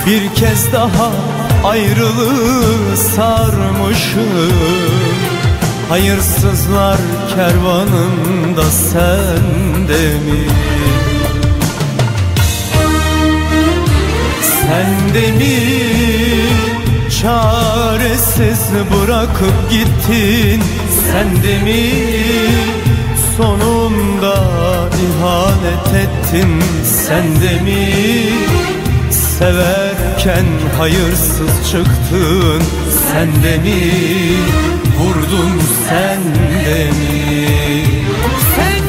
Bir kez daha ayrılığı sarmışım Hayırsızlar kervanında sende mi? Sende mi? Çaresiz bırakıp gittin Sende mi? Sonunda ihanet ettin Sende mi? Severken hayırsız çıktın Sende mi? Vurdun sende mi? Sende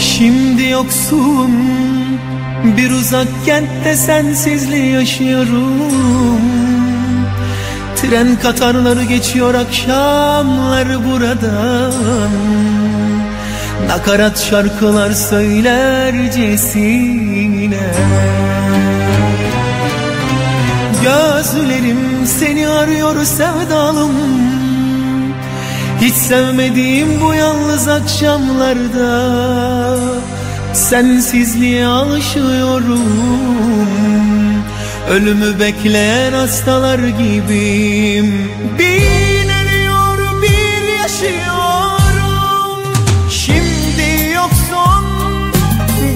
Şimdi yoksun bir uzak kentte sensizliği yaşıyorum. Tren katarları geçiyor akşamlar buradan. Nakarat şarkılar söylercesine Gözlerim seni arıyor sevdalım hiç sevmediğim bu yalnız akşamlarda Sensizliğe alışıyorum. Ölümü bekleyen hastalar gibiyim. Bir ölüyor bir yaşıyorum. Şimdi yoksun.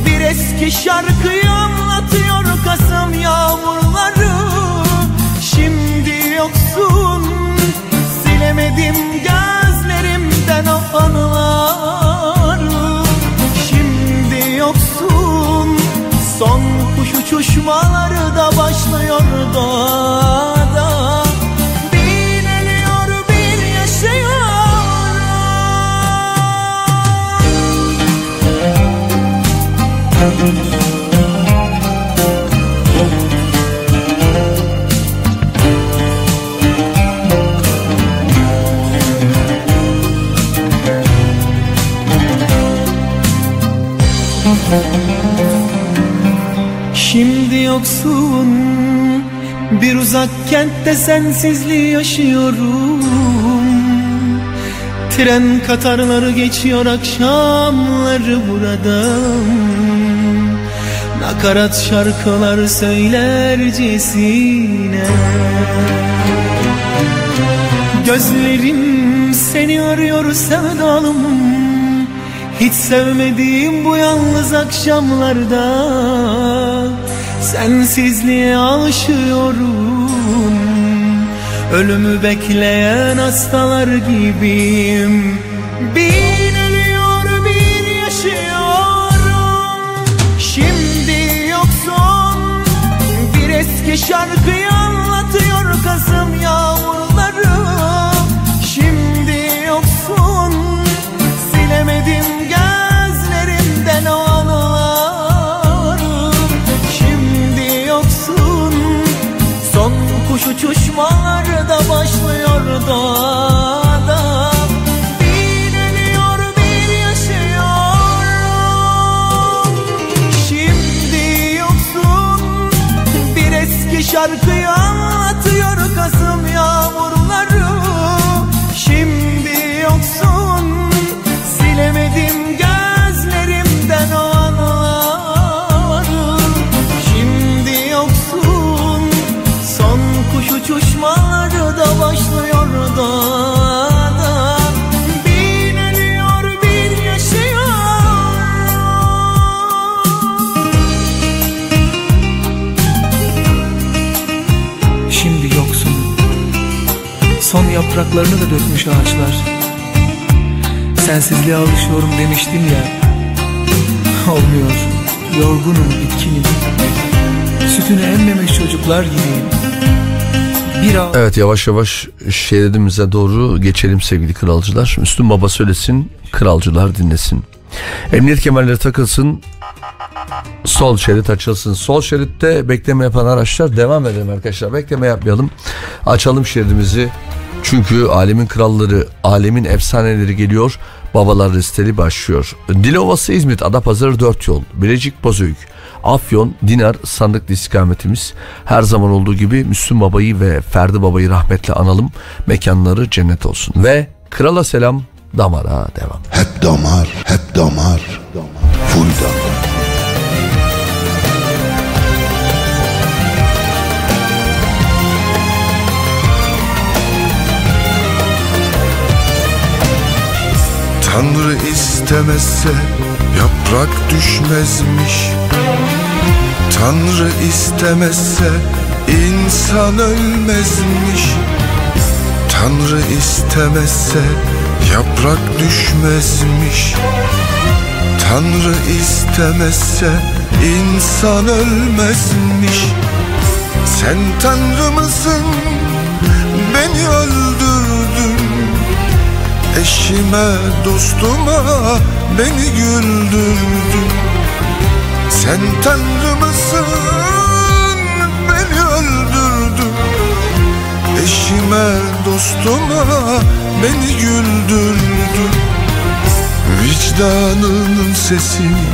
Bir eski şarkıyı anlatıyor Kasım yağmurları. Şimdi yoksun. Silemedim gözlerimden o anıları Şimdi yoksun. Son kuş uçuşmaları da başlıyor doğada. Bir ölüyor yoksun. Bir uzak kentte sensizliği yaşıyorum. Tren katarları geçiyor akşamları buradan Nakarat şarkılar söylercesine Gözlerim seni arıyor sevdalım. Hiç sevmediğim bu yalnız akşamlarda Sensizliğe alışıyorum Ölümü bekleyen hastalar gibiyim. Bir yapraklarını da dökmüş ağaçlar Sensizliğe alışıyorum demiştim ya Olmuyor Yorgunum bitkinim Sütünü emmemiş çocuklar gibiyim Evet yavaş yavaş şeridimize doğru geçelim sevgili kralcılar. Müslüm Baba söylesin, kralcılar dinlesin. Emniyet kemerleri takılsın, sol şerit açılsın. Sol şeritte bekleme yapan araçlar devam edelim arkadaşlar. Bekleme yapmayalım. Açalım şeridimizi. Çünkü alemin kralları, alemin efsaneleri geliyor. Babalar listeli başlıyor. Dilovası İzmit, Adapazarı 4 yol. Bilecik Bozüyük. Afyon, Dinar, Sandıklı istikametimiz. Her zaman olduğu gibi Müslüm Baba'yı ve Ferdi Baba'yı rahmetle analım. Mekanları cennet olsun. Ve krala selam, damara devam. Hep damar, hep damar, full damar. Tanrı istemezse yaprak düşmezmiş. Tanrı istemezse insan ölmezmiş. Tanrı istemezse yaprak düşmezmiş. Tanrı istemezse insan ölmezmiş. Sen Tanrı mısın? Beni öldürdün Eşime dostuma beni güldürdün. Sen Tanrı mısın? Beni öldürdün. Eşime dostuma beni güldürdün. Vicdanının sesini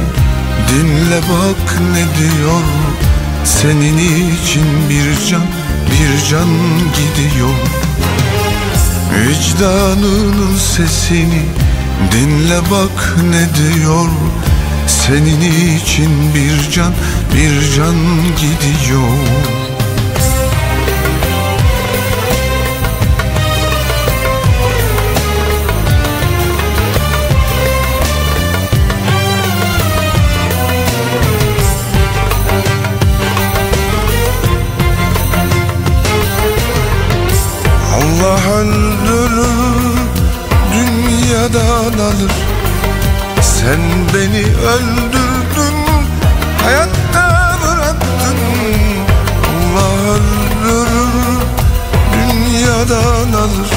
dinle bak ne diyor. Senin için bir can bir can gidiyor Vicdanının sesini dinle bak ne diyor. Senin için bir can bir can gidiyor dünyadan alır. Sen beni öldürdün hayatta bıraktın. Allah öldürür dünyadan alır.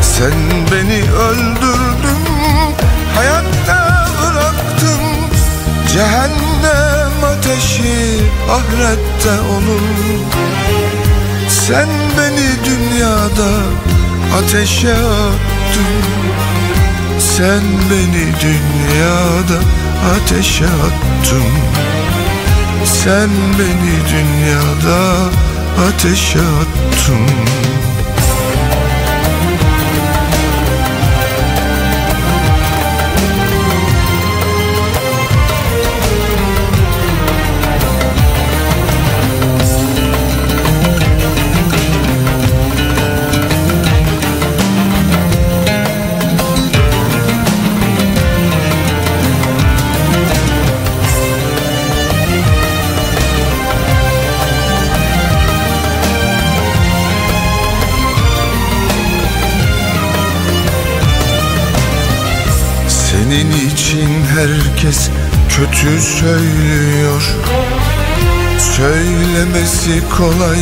Sen beni öldürdün hayatta bıraktın. Cehennem ateşi ahirette olur. Sen beni dünyada ateşe attın Sen beni dünyada ateşe attın. Sen beni dünyada ateşe attın herkes kötü söylüyor. Söylemesi kolay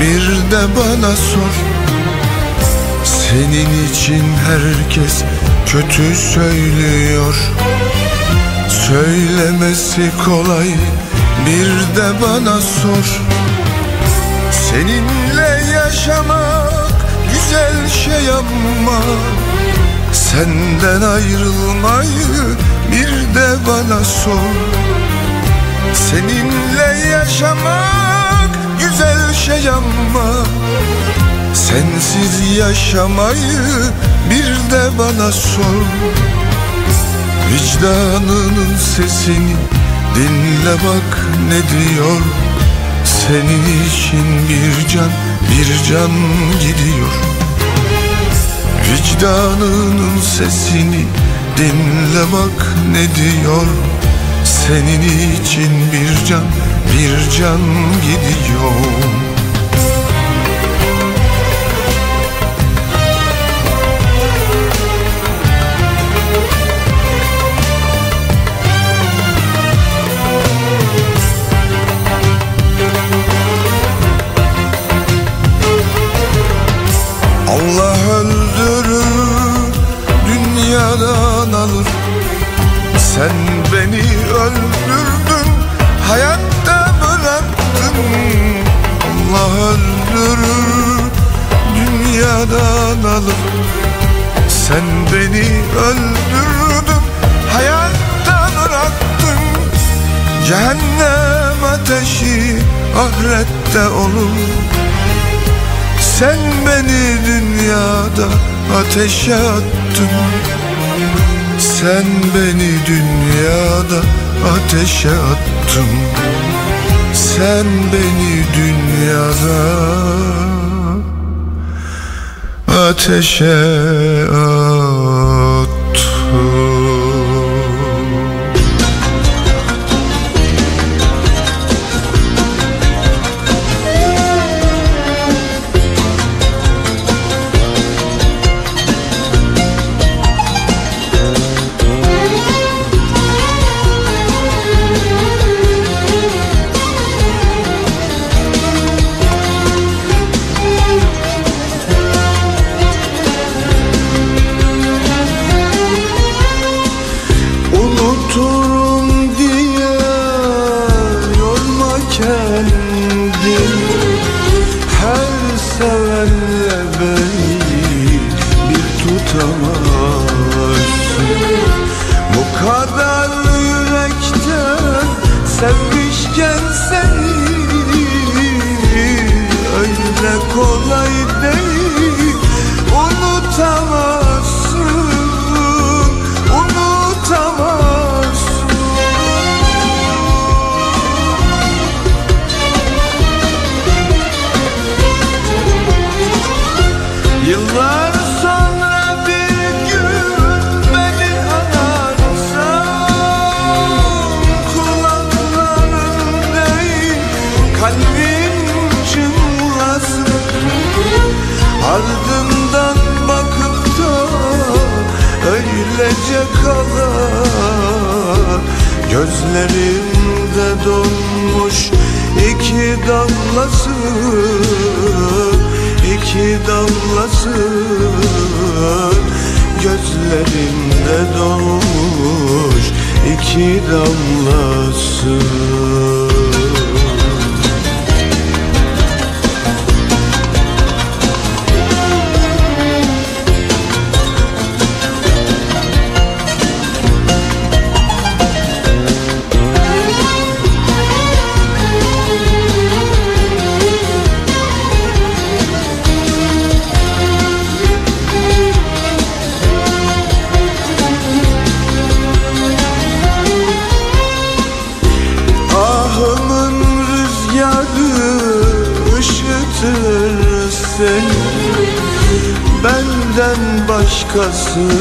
bir de bana sor. Senin için herkes kötü söylüyor. Söylemesi kolay bir de bana sor. Seninle yaşamak güzel şey ama Senden ayrılmayı bir de bana sor. Seninle yaşamak güzel şey ama Sensiz yaşamayı bir de bana sor. Vicdanının sesini dinle bak ne diyor. Senin için bir can bir can gidiyor Vicdanının sesini dinle bak ne diyor? Senin için bir can, bir can gidiyor Sen beni öldürdün hayatta bıraktın. Allah öldürür dünyadan alır Sen beni öldürdün hayatta bıraktın. Cehennem ateşi ahirette olur. Sen beni dünyada ateşe attın Sen beni dünyada ateşe attın. Sen beni dünyada ateşe attın damlası iki damlası Gözlerimde donmuş iki damlası soon.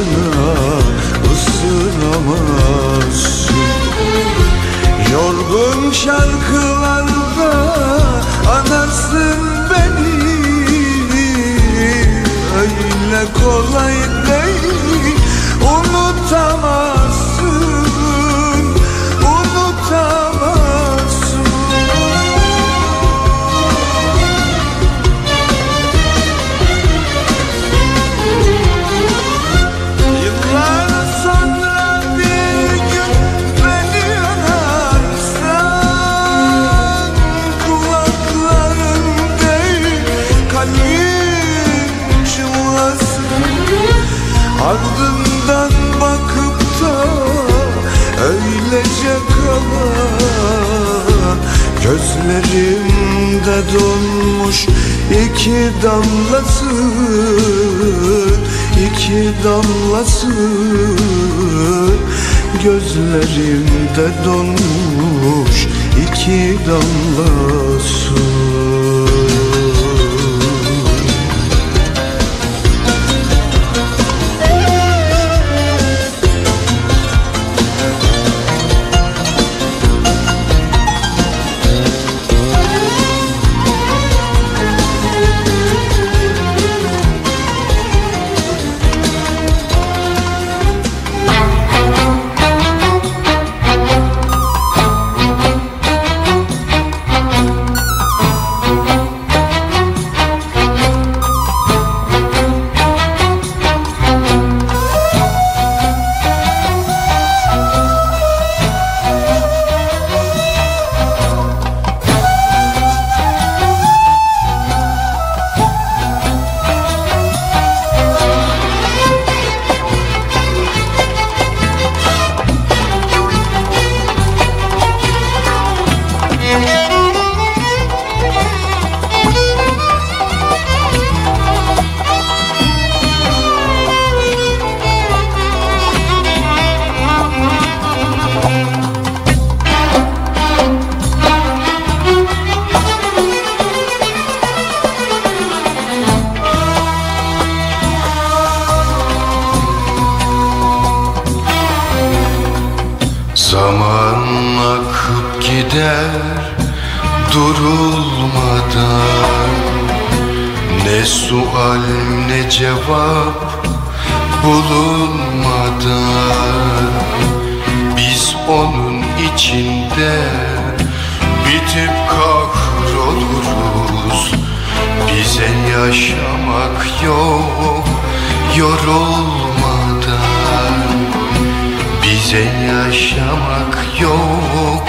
Bize yaşamak yok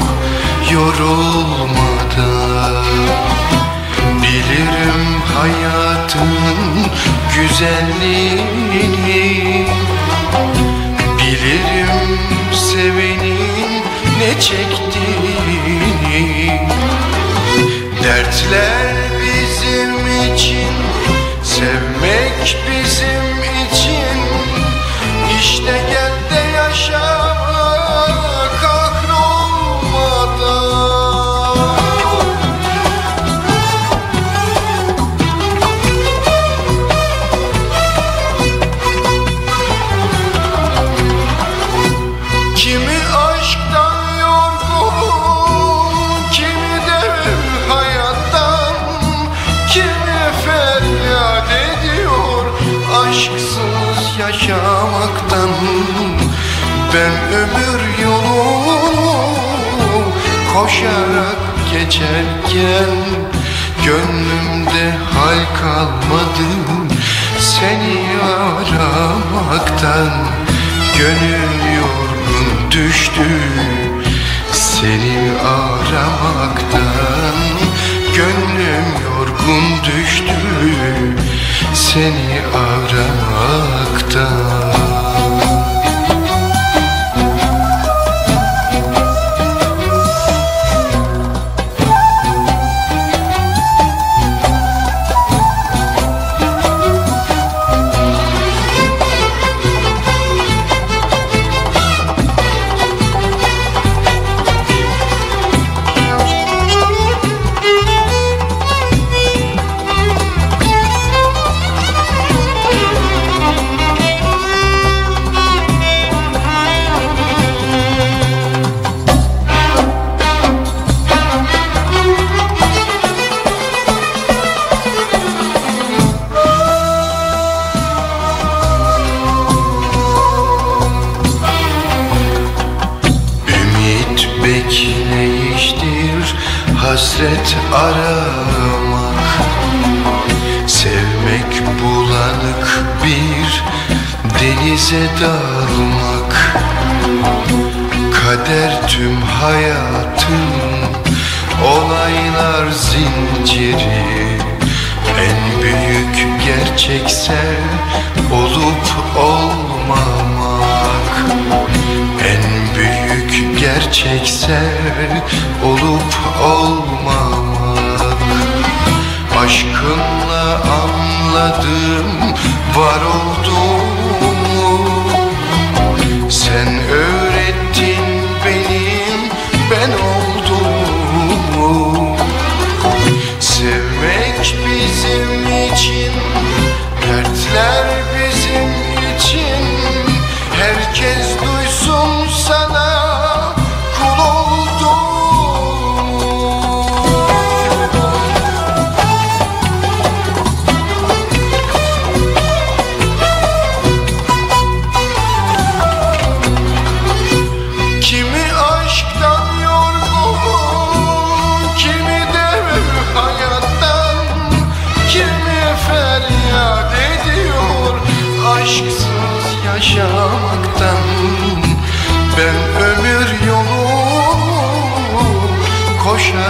yorulmadan Bilirim hayatın güzelliğini. Bilirim sevenin ne çektiğini. Dertler bizim için Sevmek bizim için. İşte gel Koşarak geçerken Gönlümde hal kalmadı. Seni aramaktan Gönül yorgun düştü. Seni aramaktan Gönlüm yorgun düştü. Seni aramaktan gerçekse olup olmamak. Aşkınla anladım var olduğumu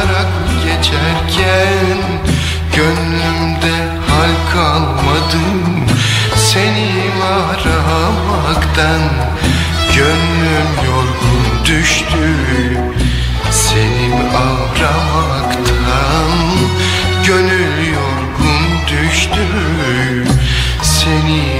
Koşarak geçerken Gönlümde hal kalmadı. Seni aramaktan Gönlüm yorgun düştü. Seni aramaktan Gönül yorgun düştü. Seni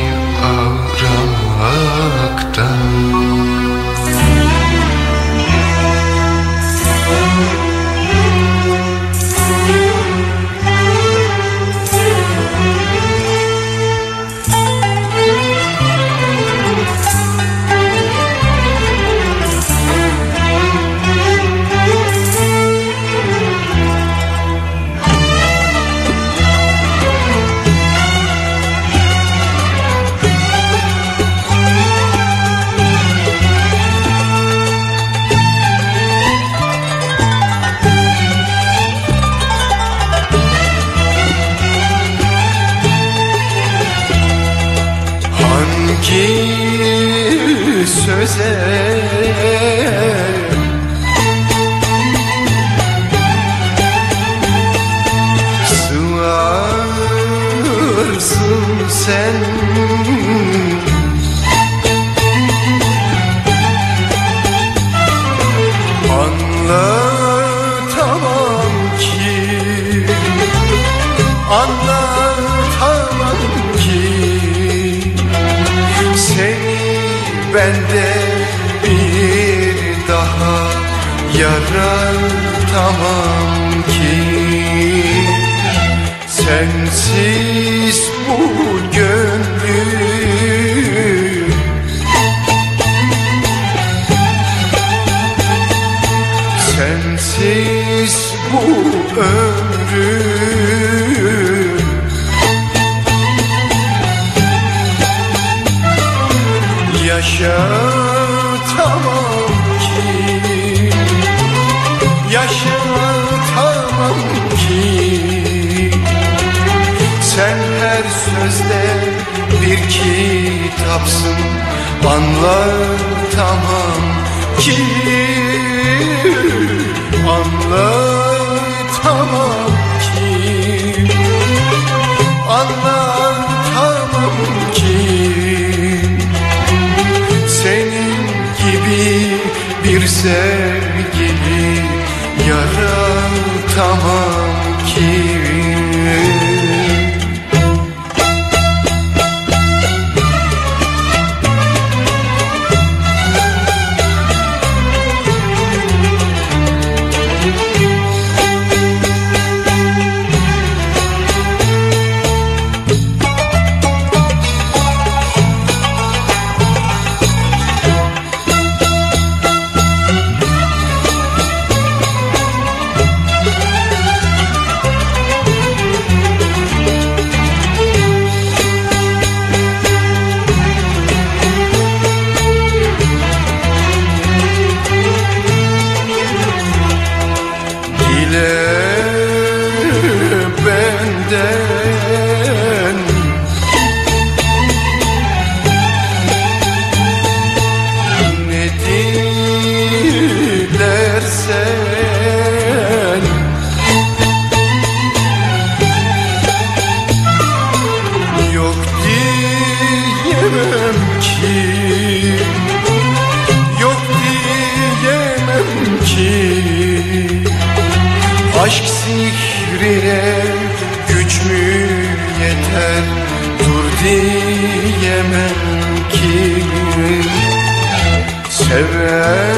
Seven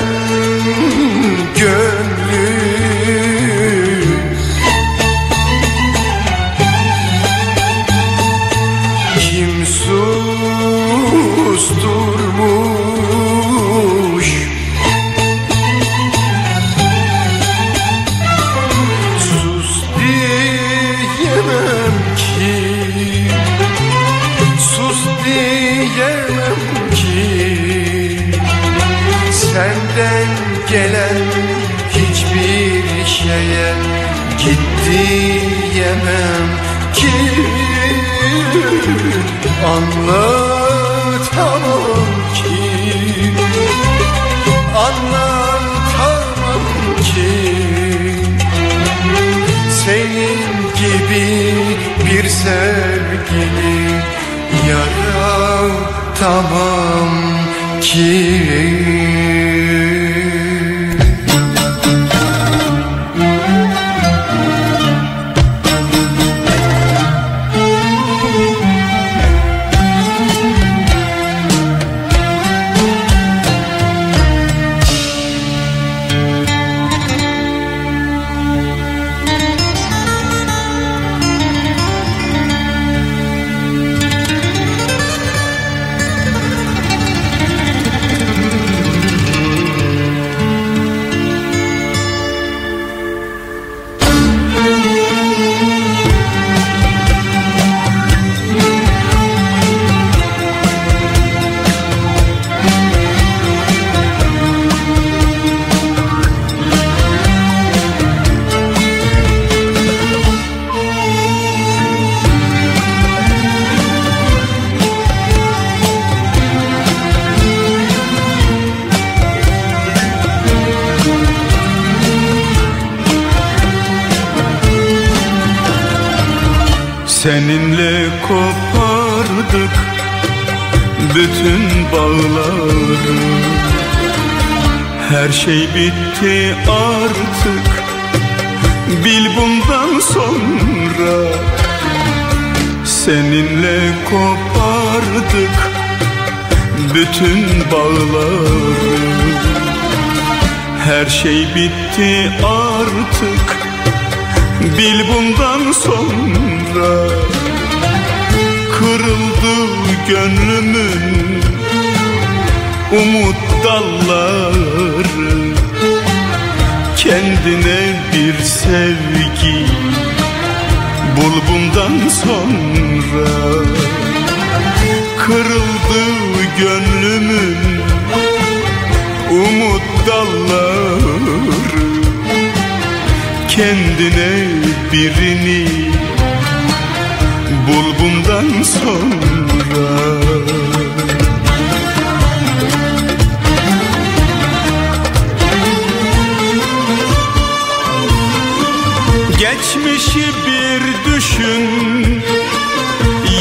Geçmişi bir düşün.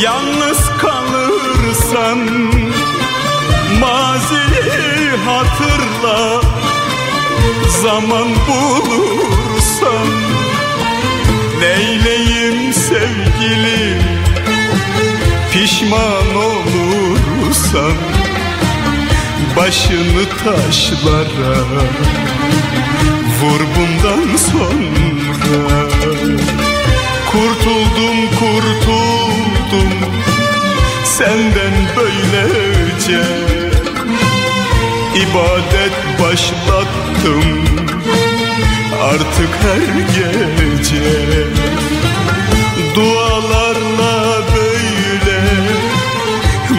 Yalnız kalırsan Maziyi hatırla. Zaman bulursan Neyleyim sevgilim Pişman olursan Başını taşlara Vur bundan sonra Kurtuldum kurtuldum. Senden böylece ibadet başlattım. Artık her gece Dualarla böyle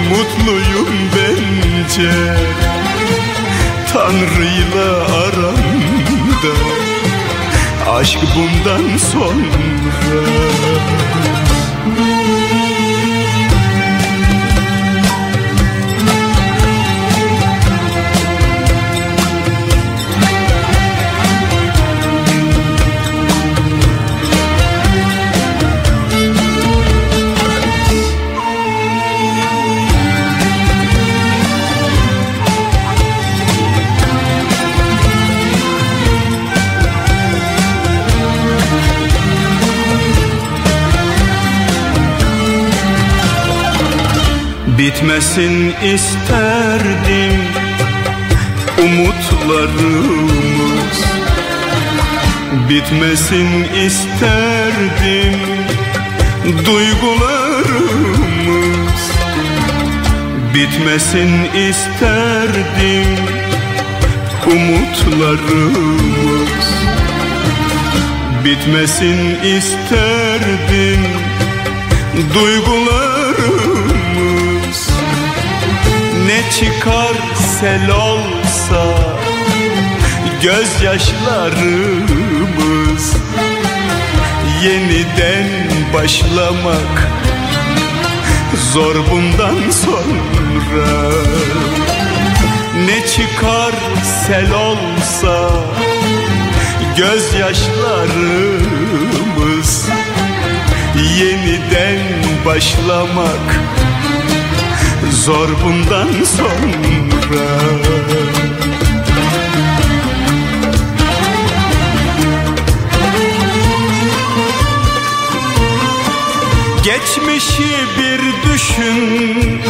Mutluyum bence. Tanrı'yla aramda Aşk bundan sonra Bitmesin isterdim. Umutlarımız Bitmesin isterdim. Duygularımız Bitmesin isterdim. Umutlarımız Bitmesin isterdim. Duygularımız çıkar sel olsa gözyaşlarımız Yeniden başlamak zor bundan sonra. Ne çıkar sel olsa gözyaşlarımız Yeniden başlamak zor bundan sonra. Geçmişi bir düşün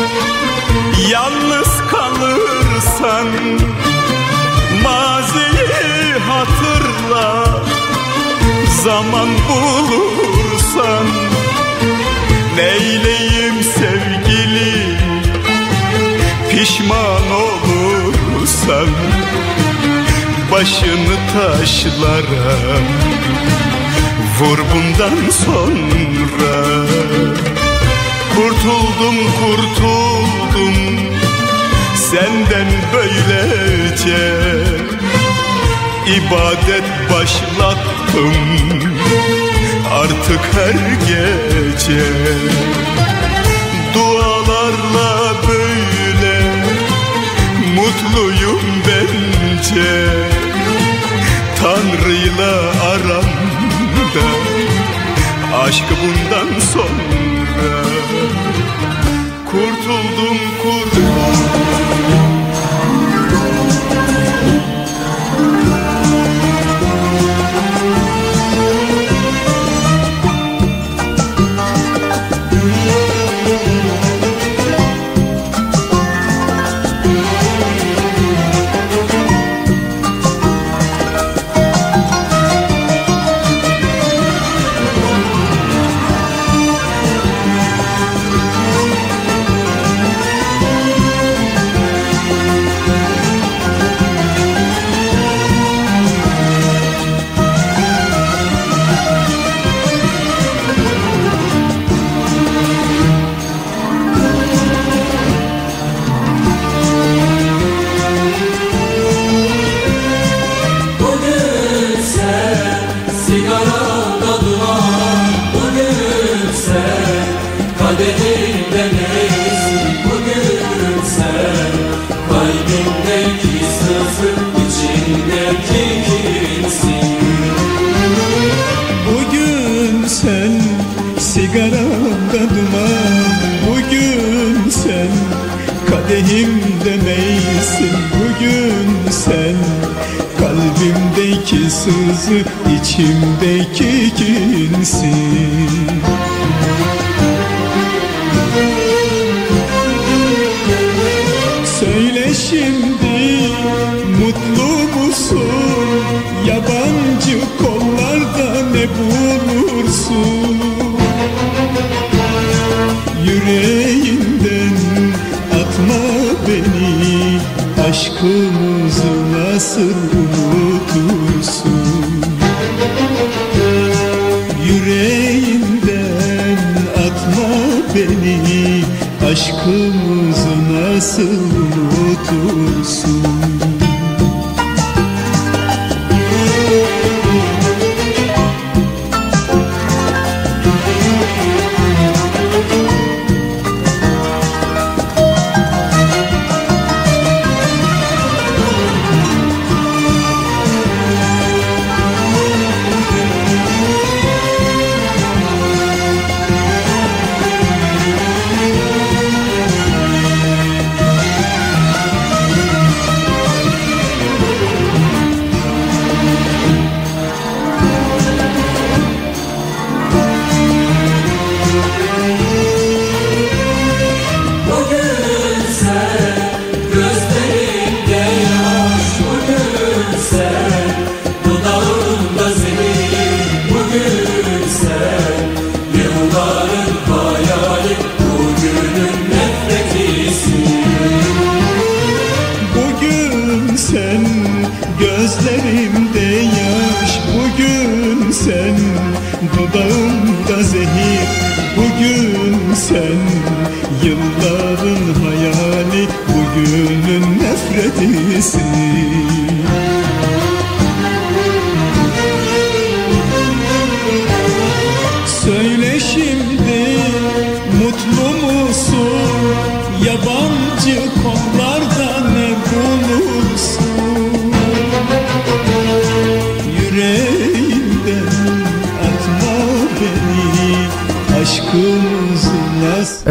Yalnız kalırsan. Maziyi hatırla Zaman bulursan. Neyleyim sevgili Pişman olursan Başını taşlara Vur bundan sonra. Kurtuldum kurtuldum Senden böylece ibadet başlattım. Artık her gece mutluyum bence. Tanrı'yla aramda. Aşk bundan sonra. Kurtuldum kurtuldum.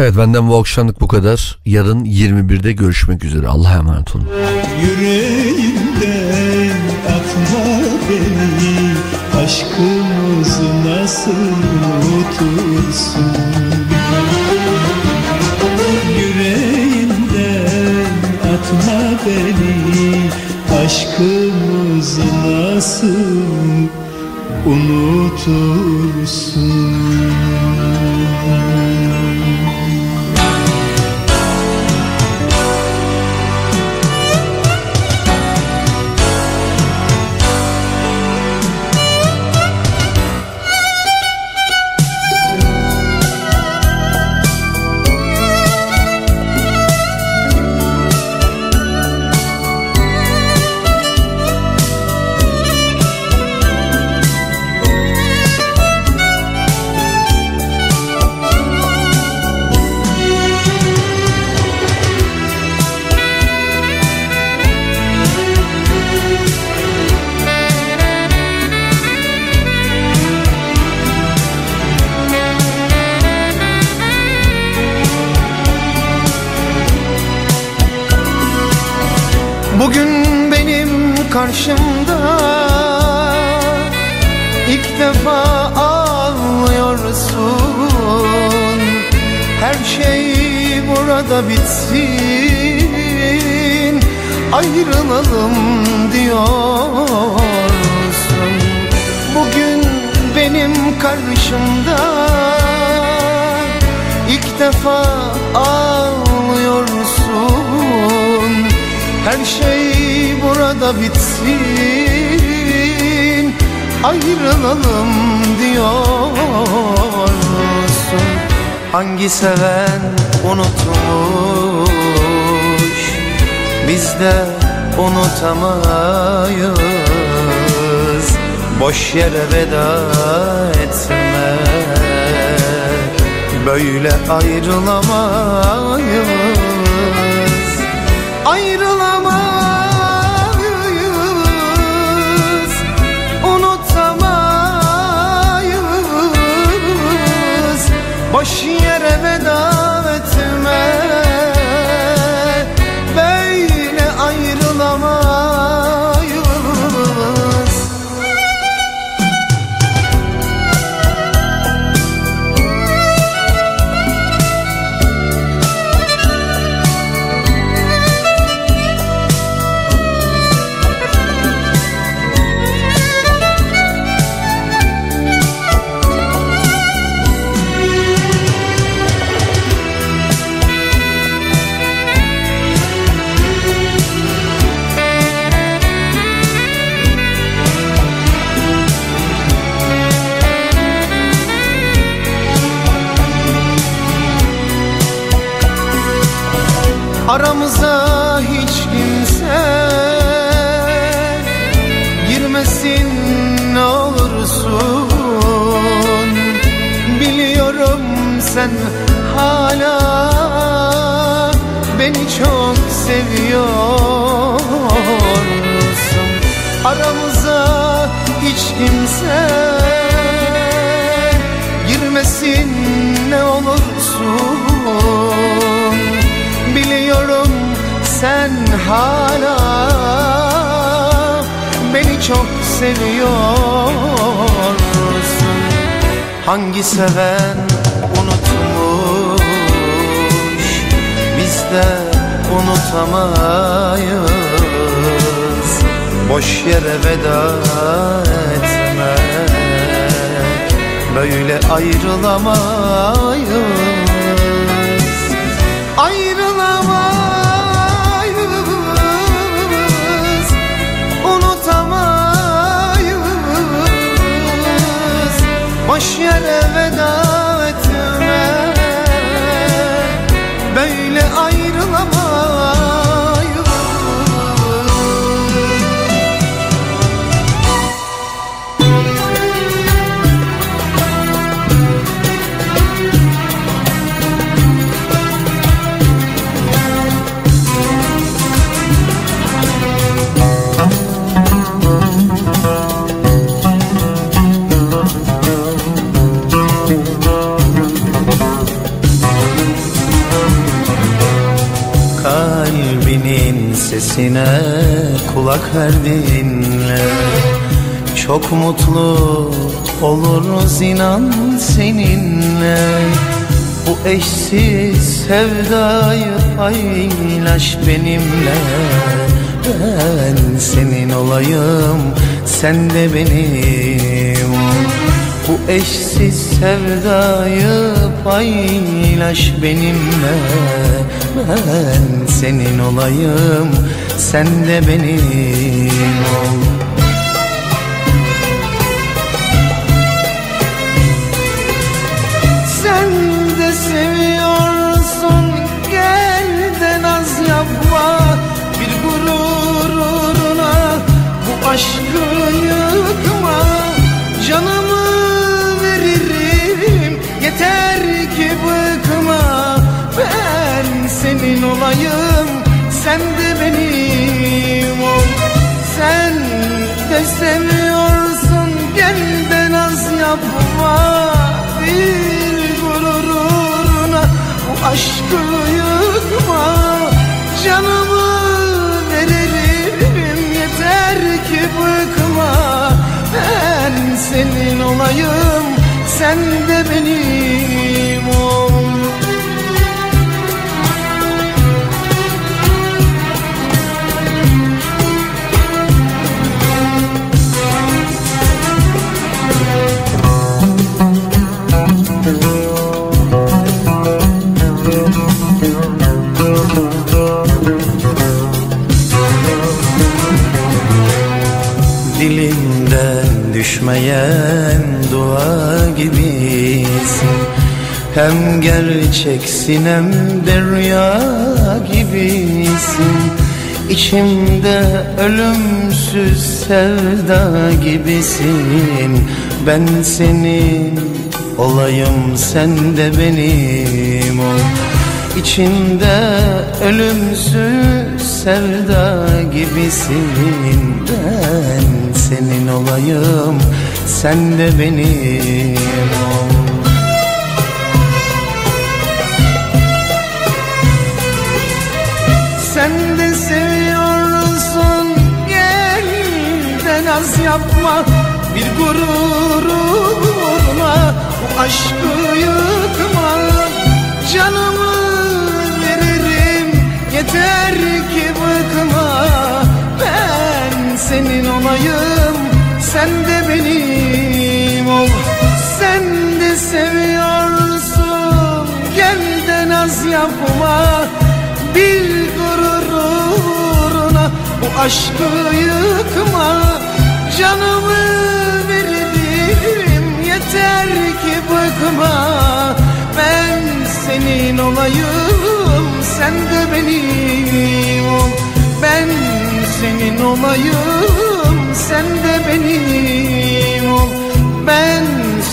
Evet benden bu akşamlık bu kadar. Yarın 21'de görüşmek üzere. Allah'a emanet olun. Yüreğimden atma beni Aşkımız nasıl unutursun Yüreğimden atma beni Aşkımız nasıl unutursun defa ağlıyorsun. Her şey burada bitsin. Ayrılalım diyorsun. Bugün benim karşımda. İlk defa ağlıyorsun. Her şey burada bitsin Ayrılalım diyorsun. Hangi seven unutmuş? Biz de unutamayız. Boş yere veda etme. Böyle ayrılamayız Aramıza hiç kimse girmesin ne olursun. Biliyorum sen hala beni çok seviyorsun. Hangi seven unutmuş Biz de unutamayız Boş yere veda etme. Böyle ayrılamayız. Ayrılamayız. Unutamayız. Boş yere veda sesine kulak ver dinle Çok mutlu oluruz inan seninle. Bu eşsiz sevdayı paylaş benimle. Ben senin olayım sen de benim. Bu eşsiz sevdayı paylaş benimle. Ben senin olayım sen de benim ol seviyorsun gel de naz yapma. Bir gururuna bu aşkı yıkma. Canımı veririm ki bıkma. Ben senin olayım sen de benim ol düşmeyen dua gibisin. Hem gerçeksin hem de rüya gibisin. İçimde ölümsüz sevda gibisin. Ben senin olayım sen de benim ol. İçimde ölümsüz sevda gibisin. Ben senin olayım sen de benim ol. Sen de seviyorsun gel de naz yapma. Bir gururuna bu aşkı yıkma. Canımı veririm yeter ki bıkma. Ben senin olayım sen de benim ol. Sen de seviyorsun gel de naz yapma. Bir gururuna bu aşkı yıkma. Canımı veririm yeter ki bıkma. Ben senin olayım sen de benim ol. Ben senin olayım sen de benim ol Ben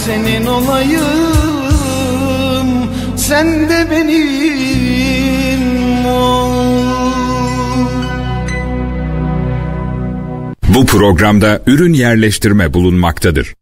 senin olayım sen de benim ol Bu programda ürün yerleştirme bulunmaktadır.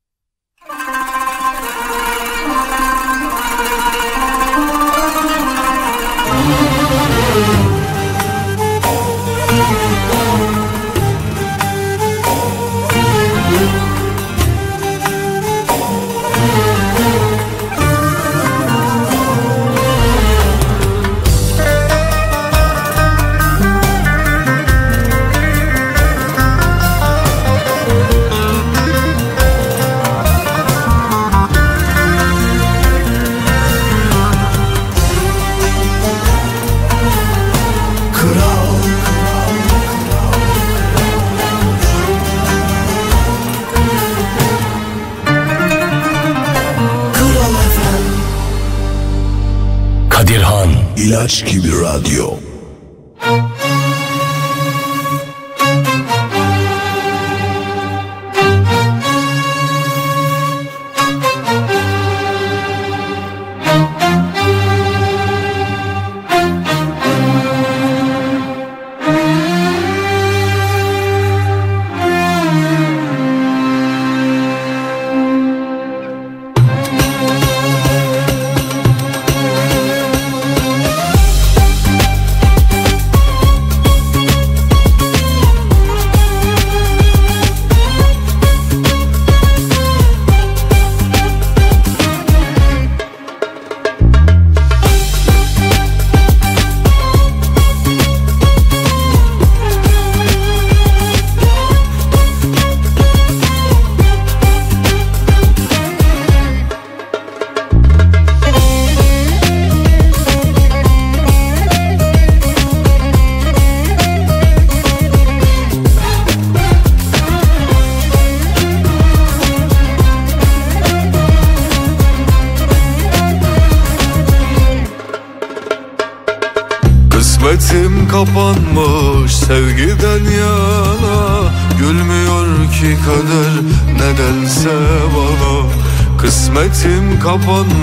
Kısmetim